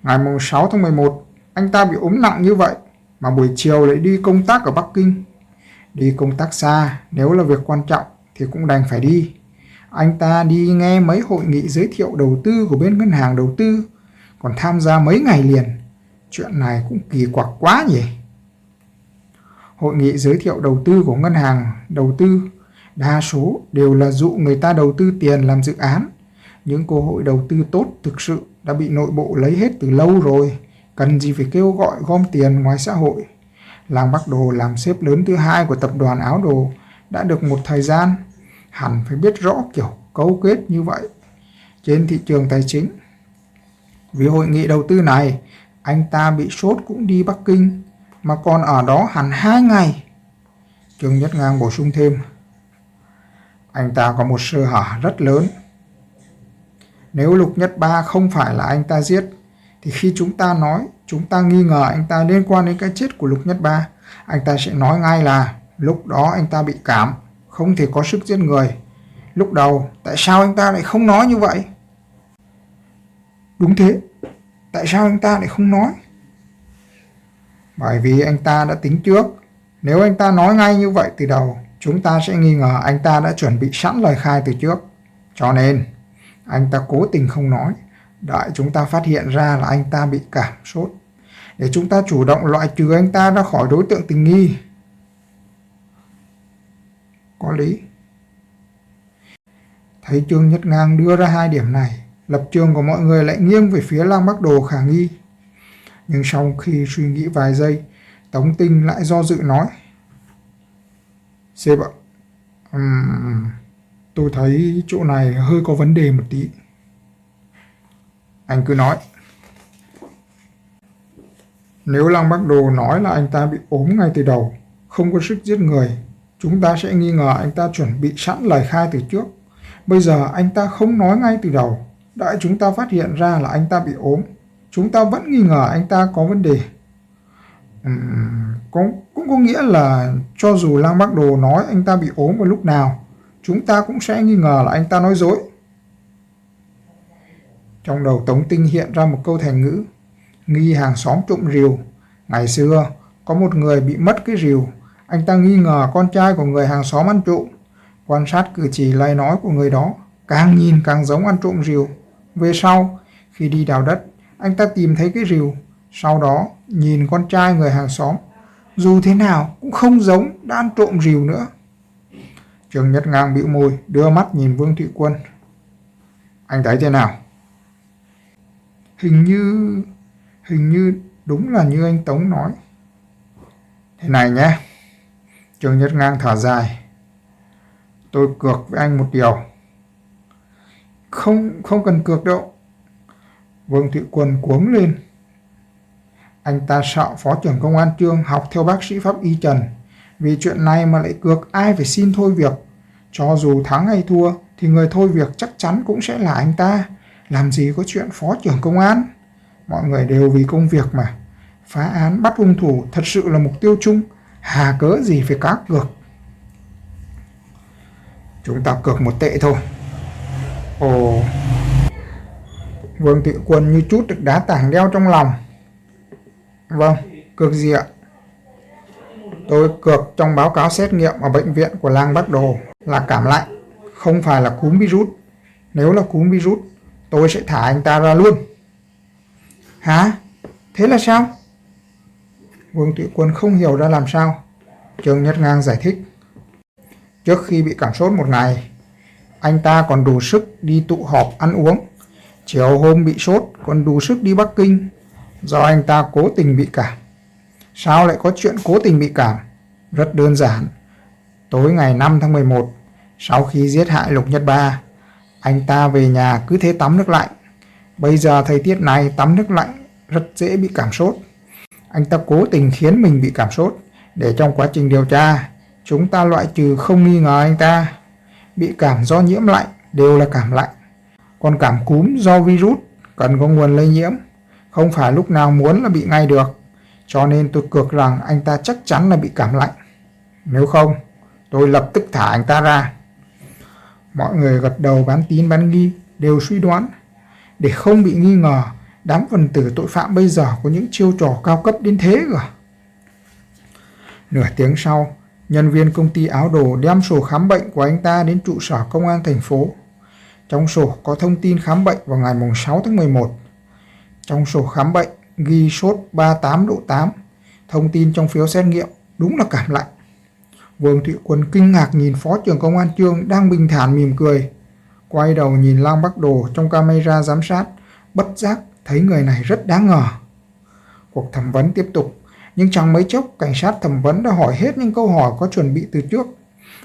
Ngày 6 tháng 11, anh ta bị ốm nặng như vậy, mà buổi chiều lại đi công tác ở Bắc Kinh. Đi công tác xa, nếu là việc quan trọng thì cũng đành phải đi. Anh ta đi nghe mấy hội nghị giới thiệu đầu tư của bên ngân hàng đầu tư, còn tham gia mấy ngày liền. Chuyện này cũng kỳ quặc quá nhỉ. Hội nghị giới thiệu đầu tư của ngân hàng đầu tư đa số đều là dụ người ta đầu tư tiền làm dự án. Những cơ hội đầu tư tốt thực sự đã bị nội bộ lấy hết từ lâu rồi. Cần gì phải kêu gọi gom tiền ngoài xã hội. Làng Bắc Đồ làm xếp lớn thứ hai của tập đoàn áo đồ đã được một thời gian. Hẳn phải biết rõ kiểu cấu kết như vậy trên thị trường tài chính. Vì hội nghị đầu tư này, anh ta bị sốt cũng đi Bắc Kinh, mà còn ở đó hẳn hai ngày. Trương Nhất Ngang bổ sung thêm. Anh ta có một sơ hở rất lớn. Nếu Lục Nhất Ba không phải là anh ta giết, thì khi chúng ta nói chúng ta nghi ngờ anh ta liên quan đến cái chết của Lục Nhất Ba, anh ta sẽ nói ngay là lúc đó anh ta bị cảm, không thể có sức giết người. Lúc đầu, tại sao anh ta lại không nói như vậy? Đúng thế, tại sao anh ta lại không nói? Bởi vì anh ta đã tính trước, nếu anh ta nói ngay như vậy từ đầu, chúng ta sẽ nghi ngờ anh ta đã chuẩn bị sẵn lời khai từ trước. Cho nên, anh ta cố tình không nói, đợi chúng ta phát hiện ra là anh ta bị cảm sốt, để chúng ta chủ động loại trừ anh ta ra khỏi đối tượng tình nghi. Có lý. Thấy Trương Nhất Ngang đưa ra hai điểm này, lập trường của mọi người lại nghiêng về phía Lang Bắc Đồ khả nghi. Nhưng sau khi suy nghĩ vài giây, Tống Tinh lại do dự nói. Sếp ạ, um, tôi thấy chỗ này hơi có vấn đề một tí. Anh cứ nói. Nếu Lăng Bắc Đồ nói là anh ta bị ốm ngay từ đầu, không có sức giết người, chúng ta sẽ nghi ngờ anh ta chuẩn bị sẵn lời khai từ trước. Bây giờ anh ta không nói ngay từ đầu, đợi chúng ta phát hiện ra là anh ta bị ốm, chúng ta vẫn nghi ngờ anh ta có vấn đề. Uhm, cũng, cũng có nghĩa là cho dù Lang Bắc Đồ nói anh ta bị ốm vào lúc nào, chúng ta cũng sẽ nghi ngờ là anh ta nói dối. Trong đầu Tống Tinh hiện ra một câu thành ngữ, nghi hàng xóm trộm rìu. Ngày xưa, có một người bị mất cái rìu, Anh ta nghi ngờ con trai của người hàng xóm ăn trộm. Quan sát cử chỉ lời nói của người đó, càng nhìn càng giống ăn trộm rìu. Về sau, khi đi đào đất, anh ta tìm thấy cái rìu. Sau đó, nhìn con trai người hàng xóm. Dù thế nào cũng không giống đã ăn trộm rìu nữa. Trường Nhất Ngang bĩu môi, đưa mắt nhìn Vương Thụy Quân. Anh thấy thế nào? Hình như... Hình như đúng là như anh Tống nói. Thế này nhé. Trường Nhất Ngang thở dài. Tôi cược với anh một điều. Không, không cần cược đâu. Vương Thị Quân cuống lên. Anh ta sợ Phó trưởng Công an Trương học theo bác sĩ Pháp Y Trần. Vì chuyện này mà lại cược ai phải xin thôi việc. Cho dù thắng hay thua thì người thôi việc chắc chắn cũng sẽ là anh ta. Làm gì có chuyện Phó trưởng Công an. Mọi người đều vì công việc mà. Phá án bắt hung thủ thật sự là mục tiêu chung. Hà cớ gì phải cá cược. Chúng ta cược một tệ thôi. Ồ... Vương Thị Quân như chút được đá tảng đeo trong lòng. Vâng, cược gì ạ? Tôi cược trong báo cáo xét nghiệm ở bệnh viện của Lang Bắc Đồ là cảm lạnh, không phải là cúm virus. Nếu là cúm virus, tôi sẽ thả anh ta ra luôn. Hả? Thế là sao? Vương Tự Quân không hiểu ra làm sao. Trương Nhất Ngang giải thích. Trước khi bị cảm sốt một ngày, anh ta còn đủ sức đi tụ họp ăn uống. Chiều hôm bị sốt còn đủ sức đi Bắc Kinh do anh ta cố tình bị cảm. Sao lại có chuyện cố tình bị cảm? Rất đơn giản. Tối ngày 5 tháng 11, sau khi giết hại Lục Nhất Ba, anh ta về nhà cứ thế tắm nước lạnh. Bây giờ thời tiết này tắm nước lạnh rất dễ bị cảm sốt. Anh ta cố tình khiến mình bị cảm sốt để trong quá trình điều tra, chúng ta loại trừ không nghi ngờ anh ta bị cảm do nhiễm lạnh đều là cảm lạnh. Còn cảm cúm do virus cần có nguồn lây nhiễm, không phải lúc nào muốn là bị ngay được. Cho nên tôi cược rằng anh ta chắc chắn là bị cảm lạnh. Nếu không, tôi lập tức thả anh ta ra. Mọi người gật đầu bán tín bán nghi đều suy đoán. Để không bị nghi ngờ, đám phần tử tội phạm bây giờ có những chiêu trò cao cấp đến thế cả. À? Nửa tiếng sau, nhân viên công ty áo đồ đem sổ khám bệnh của anh ta đến trụ sở công an thành phố. Trong sổ có thông tin khám bệnh vào ngày 6 tháng 11. Trong sổ khám bệnh ghi sốt 38 độ 8. Thông tin trong phiếu xét nghiệm đúng là cảm lạnh. Vương Thụy Quân kinh ngạc nhìn Phó trưởng Công an Trương đang bình thản mỉm cười. Quay đầu nhìn Lang Bắc Đồ trong camera giám sát, bất giác thấy người này rất đáng ngờ. Cuộc thẩm vấn tiếp tục, nhưng chẳng mấy chốc cảnh sát thẩm vấn đã hỏi hết những câu hỏi có chuẩn bị từ trước.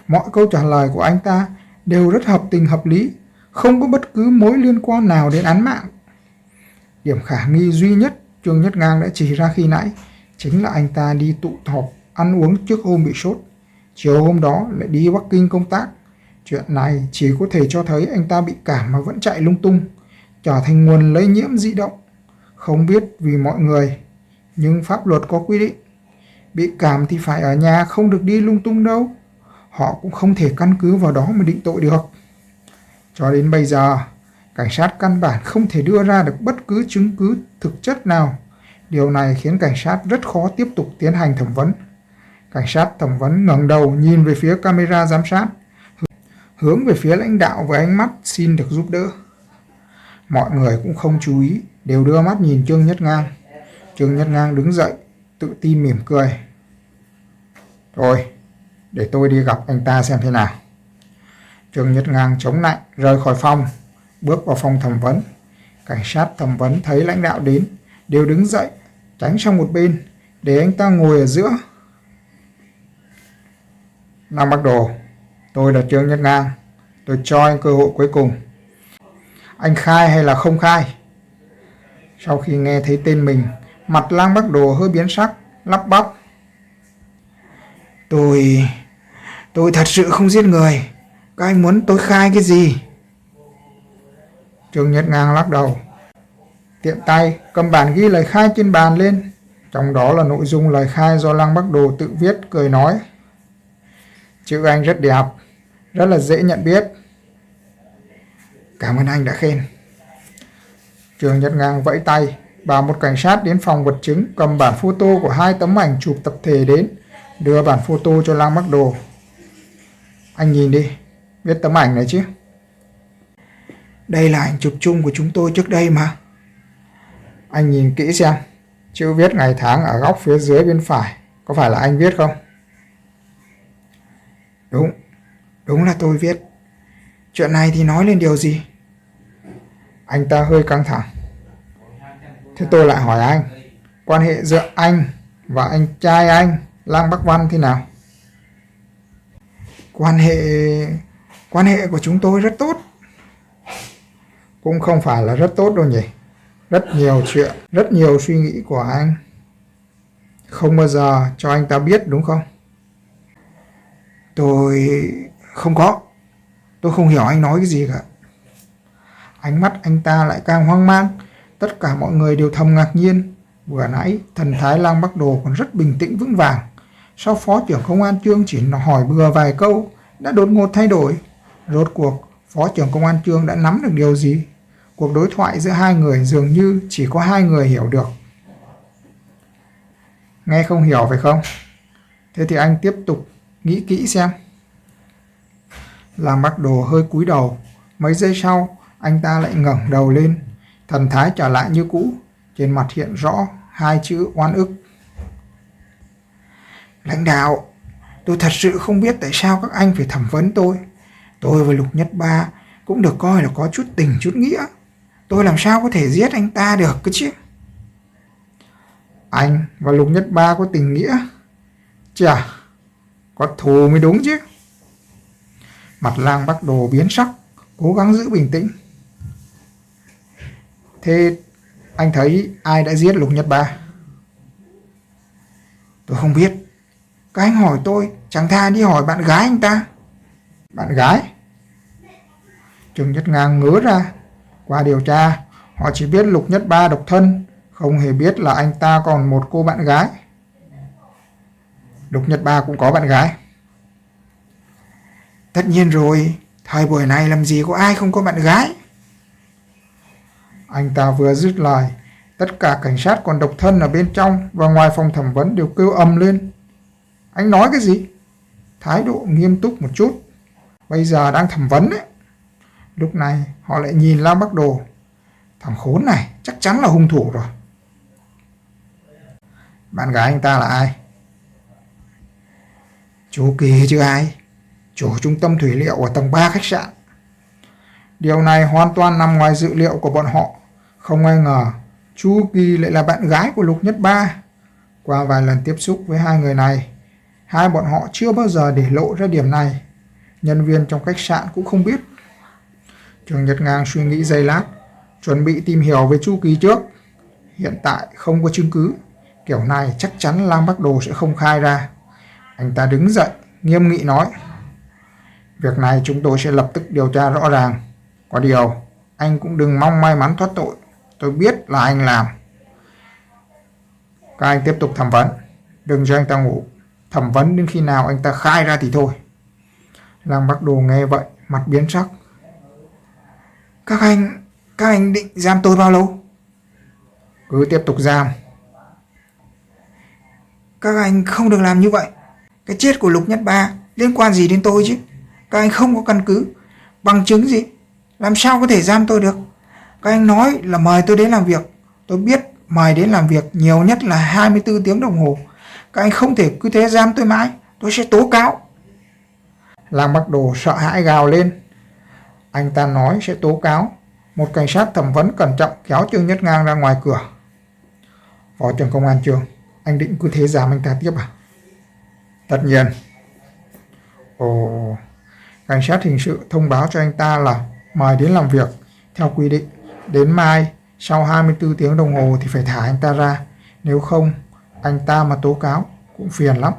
Mọi câu trả lời của anh ta đều rất hợp tình hợp lý, không có bất cứ mối liên quan nào đến án mạng. Điểm khả nghi duy nhất Trương Nhất Ngang đã chỉ ra khi nãy chính là anh ta đi tụ họp ăn uống trước hôm bị sốt. Chiều hôm đó lại đi Bắc Kinh công tác. Chuyện này chỉ có thể cho thấy anh ta bị cảm mà vẫn chạy lung tung, trở thành nguồn lây nhiễm di động. Không biết vì mọi người, nhưng pháp luật có quy định. Bị cảm thì phải ở nhà không được đi lung tung đâu. Họ cũng không thể căn cứ vào đó mà định tội được. Cho đến bây giờ, cảnh sát căn bản không thể đưa ra được bất cứ chứng cứ thực chất nào. Điều này khiến cảnh sát rất khó tiếp tục tiến hành thẩm vấn. Cảnh sát thẩm vấn ngẩng đầu nhìn về phía camera giám sát, hướng về phía lãnh đạo với ánh mắt xin được giúp đỡ. Mọi người cũng không chú ý, đều đưa mắt nhìn Trương Nhất Ngang. Trương Nhất Ngang đứng dậy, tự tin mỉm cười. rồi để tôi đi gặp anh ta xem thế nào. Trương Nhất Ngang chống lạnh, rời khỏi phòng, bước vào phòng thẩm vấn. Cảnh sát thẩm vấn thấy lãnh đạo đến, đều đứng dậy, tránh sang một bên, để anh ta ngồi ở giữa. Nam Bắc Đồ, tôi là Trương Nhất Ngang, tôi cho anh cơ hội cuối cùng. Anh khai hay là không khai? Sau khi nghe thấy tên mình, mặt lang Bắc Đồ hơi biến sắc, lắp bắp. Tôi... tôi thật sự không giết người. Các anh muốn tôi khai cái gì? Trương Nhất Ngang lắc đầu. Tiện tay cầm bản ghi lời khai trên bàn lên. Trong đó là nội dung lời khai do Lăng Bắc Đồ tự viết cười nói. Chữ anh rất đẹp, rất là dễ nhận biết. Cảm ơn anh đã khen. Trường Nhật Ngang vẫy tay, và một cảnh sát đến phòng vật chứng cầm bản photo của hai tấm ảnh chụp tập thể đến, đưa bản photo cho Lang Mắc Đồ. Anh nhìn đi, biết tấm ảnh này chứ? Đây là ảnh chụp chung của chúng tôi trước đây mà. Anh nhìn kỹ xem, chữ viết ngày tháng ở góc phía dưới bên phải, có phải là anh viết không? Đúng, đúng là tôi viết. Chuyện này thì nói lên điều gì? Anh ta hơi căng thẳng. Thế tôi lại hỏi anh, quan hệ giữa anh và anh trai anh, Lang Bắc Văn thế nào? Quan hệ... quan hệ của chúng tôi rất tốt. Cũng không phải là rất tốt đâu nhỉ. Rất nhiều chuyện, rất nhiều suy nghĩ của anh. Không bao giờ cho anh ta biết đúng không? Tôi... không có. Tôi không hiểu anh nói cái gì cả. Ánh mắt anh ta lại càng hoang mang. Tất cả mọi người đều thầm ngạc nhiên. Vừa nãy, thần Thái Lang Bắc Đồ còn rất bình tĩnh vững vàng. Sau phó trưởng công an trương chỉ hỏi bừa vài câu, đã đột ngột thay đổi. Rốt cuộc, phó trưởng công an trương đã nắm được điều gì? Cuộc đối thoại giữa hai người dường như chỉ có hai người hiểu được. Nghe không hiểu phải không? Thế thì anh tiếp tục nghĩ kỹ xem. Làm mặc Đồ hơi cúi đầu. Mấy giây sau, anh ta lại ngẩng đầu lên. Thần thái trở lại như cũ. Trên mặt hiện rõ hai chữ oan ức. Lãnh đạo, tôi thật sự không biết tại sao các anh phải thẩm vấn tôi. Tôi và Lục Nhất Ba cũng được coi là có chút tình chút nghĩa. Tôi làm sao có thể giết anh ta được cơ chứ? Anh và Lục Nhất Ba có tình nghĩa. Chà, có thù mới đúng chứ. Mặt lang bắt đồ biến sắc, cố gắng giữ bình tĩnh. Thế anh thấy ai đã giết Lục Nhật Ba? Tôi không biết. Các anh hỏi tôi, chẳng tha đi hỏi bạn gái anh ta. Bạn gái? Trường Nhất Ngang ngứa ra. Qua điều tra, họ chỉ biết Lục Nhất Ba độc thân, không hề biết là anh ta còn một cô bạn gái. Lục Nhật Ba cũng có bạn gái. Tất nhiên rồi, thời buổi này làm gì có ai không có bạn gái. Anh ta vừa dứt lời, tất cả cảnh sát còn độc thân ở bên trong và ngoài phòng thẩm vấn đều kêu ầm lên. Anh nói cái gì? Thái độ nghiêm túc một chút. Bây giờ đang thẩm vấn đấy. Lúc này họ lại nhìn Lam Bắc Đồ. Thằng khốn này chắc chắn là hung thủ rồi. Bạn gái anh ta là ai? Chú Kỳ chứ ai? Chủ trung tâm thủy liệu ở tầng 3 khách sạn. Điều này hoàn toàn nằm ngoài dự liệu của bọn họ. Không ai ngờ Chu Kỳ lại là bạn gái của Lục Nhất Ba. Qua vài lần tiếp xúc với hai người này, hai bọn họ chưa bao giờ để lộ ra điểm này. Nhân viên trong khách sạn cũng không biết. Trường Nhật Ngang suy nghĩ giây lát, chuẩn bị tìm hiểu về Chu Kỳ trước. Hiện tại không có chứng cứ, kiểu này chắc chắn Lam Bắc Đồ sẽ không khai ra. Anh ta đứng dậy, nghiêm nghị nói. Việc này chúng tôi sẽ lập tức điều tra rõ ràng. Có điều, anh cũng đừng mong may mắn thoát tội. Tôi biết là anh làm. Các anh tiếp tục thẩm vấn. Đừng cho anh ta ngủ. Thẩm vấn đến khi nào anh ta khai ra thì thôi. Lăng Bắc Đồ nghe vậy, mặt biến sắc. Các anh, các anh định giam tôi bao lâu? Cứ tiếp tục giam. Các anh không được làm như vậy. Cái chết của Lục Nhất Ba liên quan gì đến tôi chứ? Các anh không có căn cứ, bằng chứng gì? Làm sao có thể giam tôi được? Các anh nói là mời tôi đến làm việc. Tôi biết mời đến làm việc nhiều nhất là 24 tiếng đồng hồ. Các anh không thể cứ thế giam tôi mãi. Tôi sẽ tố cáo. Lam Bắc Đồ sợ hãi gào lên. Anh ta nói sẽ tố cáo. Một cảnh sát thẩm vấn cẩn trọng kéo Trương Nhất Ngang ra ngoài cửa. Phó trưởng công an trường, anh định cứ thế giam anh ta tiếp à? Tất nhiên. Ồ, cảnh sát hình sự thông báo cho anh ta là mời đến làm việc theo quy định. Đến mai, sau 24 tiếng đồng hồ thì phải thả anh ta ra. Nếu không, anh ta mà tố cáo cũng phiền lắm.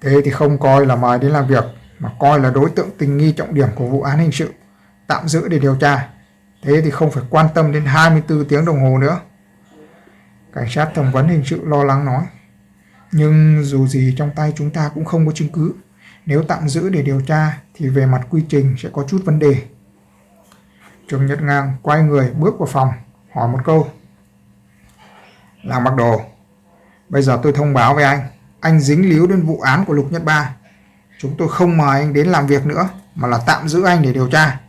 Thế thì không coi là mời đến làm việc, mà coi là đối tượng tình nghi trọng điểm của vụ án hình sự, tạm giữ để điều tra. Thế thì không phải quan tâm đến 24 tiếng đồng hồ nữa. Cảnh sát thẩm vấn hình sự lo lắng nói. Nhưng dù gì trong tay chúng ta cũng không có chứng cứ. Nếu tạm giữ để điều tra thì về mặt quy trình sẽ có chút vấn đề. Trường Nhật Ngang quay người bước vào phòng, hỏi một câu. Làng Bắc Đồ, Bây giờ tôi thông báo với anh, anh dính líu đến vụ án của Lục Nhất Ba. Chúng tôi không mời anh đến làm việc nữa, mà là tạm giữ anh để điều tra.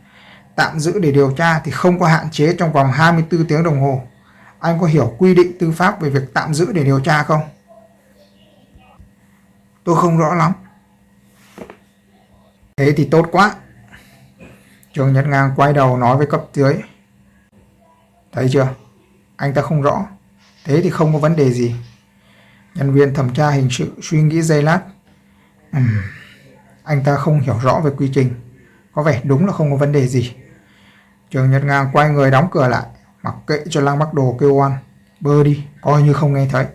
Tạm giữ để điều tra thì không có hạn chế trong vòng 24 tiếng đồng hồ. Anh có hiểu quy định tư pháp về việc tạm giữ để điều tra không? Tôi không rõ lắm. Thế thì tốt quá. trường Nhật Ngang quay đầu nói với cấp dưới. Thấy chưa? Anh ta không rõ. Thế thì không có vấn đề gì. Nhân viên thẩm tra hình sự suy nghĩ giây lát. Uhm, anh ta không hiểu rõ về quy trình. Có vẻ đúng là không có vấn đề gì. Trường Nhật Ngang quay người đóng cửa lại, mặc kệ cho Lăng Bắc Đồ kêu oan. Bơ đi, coi như không nghe thấy.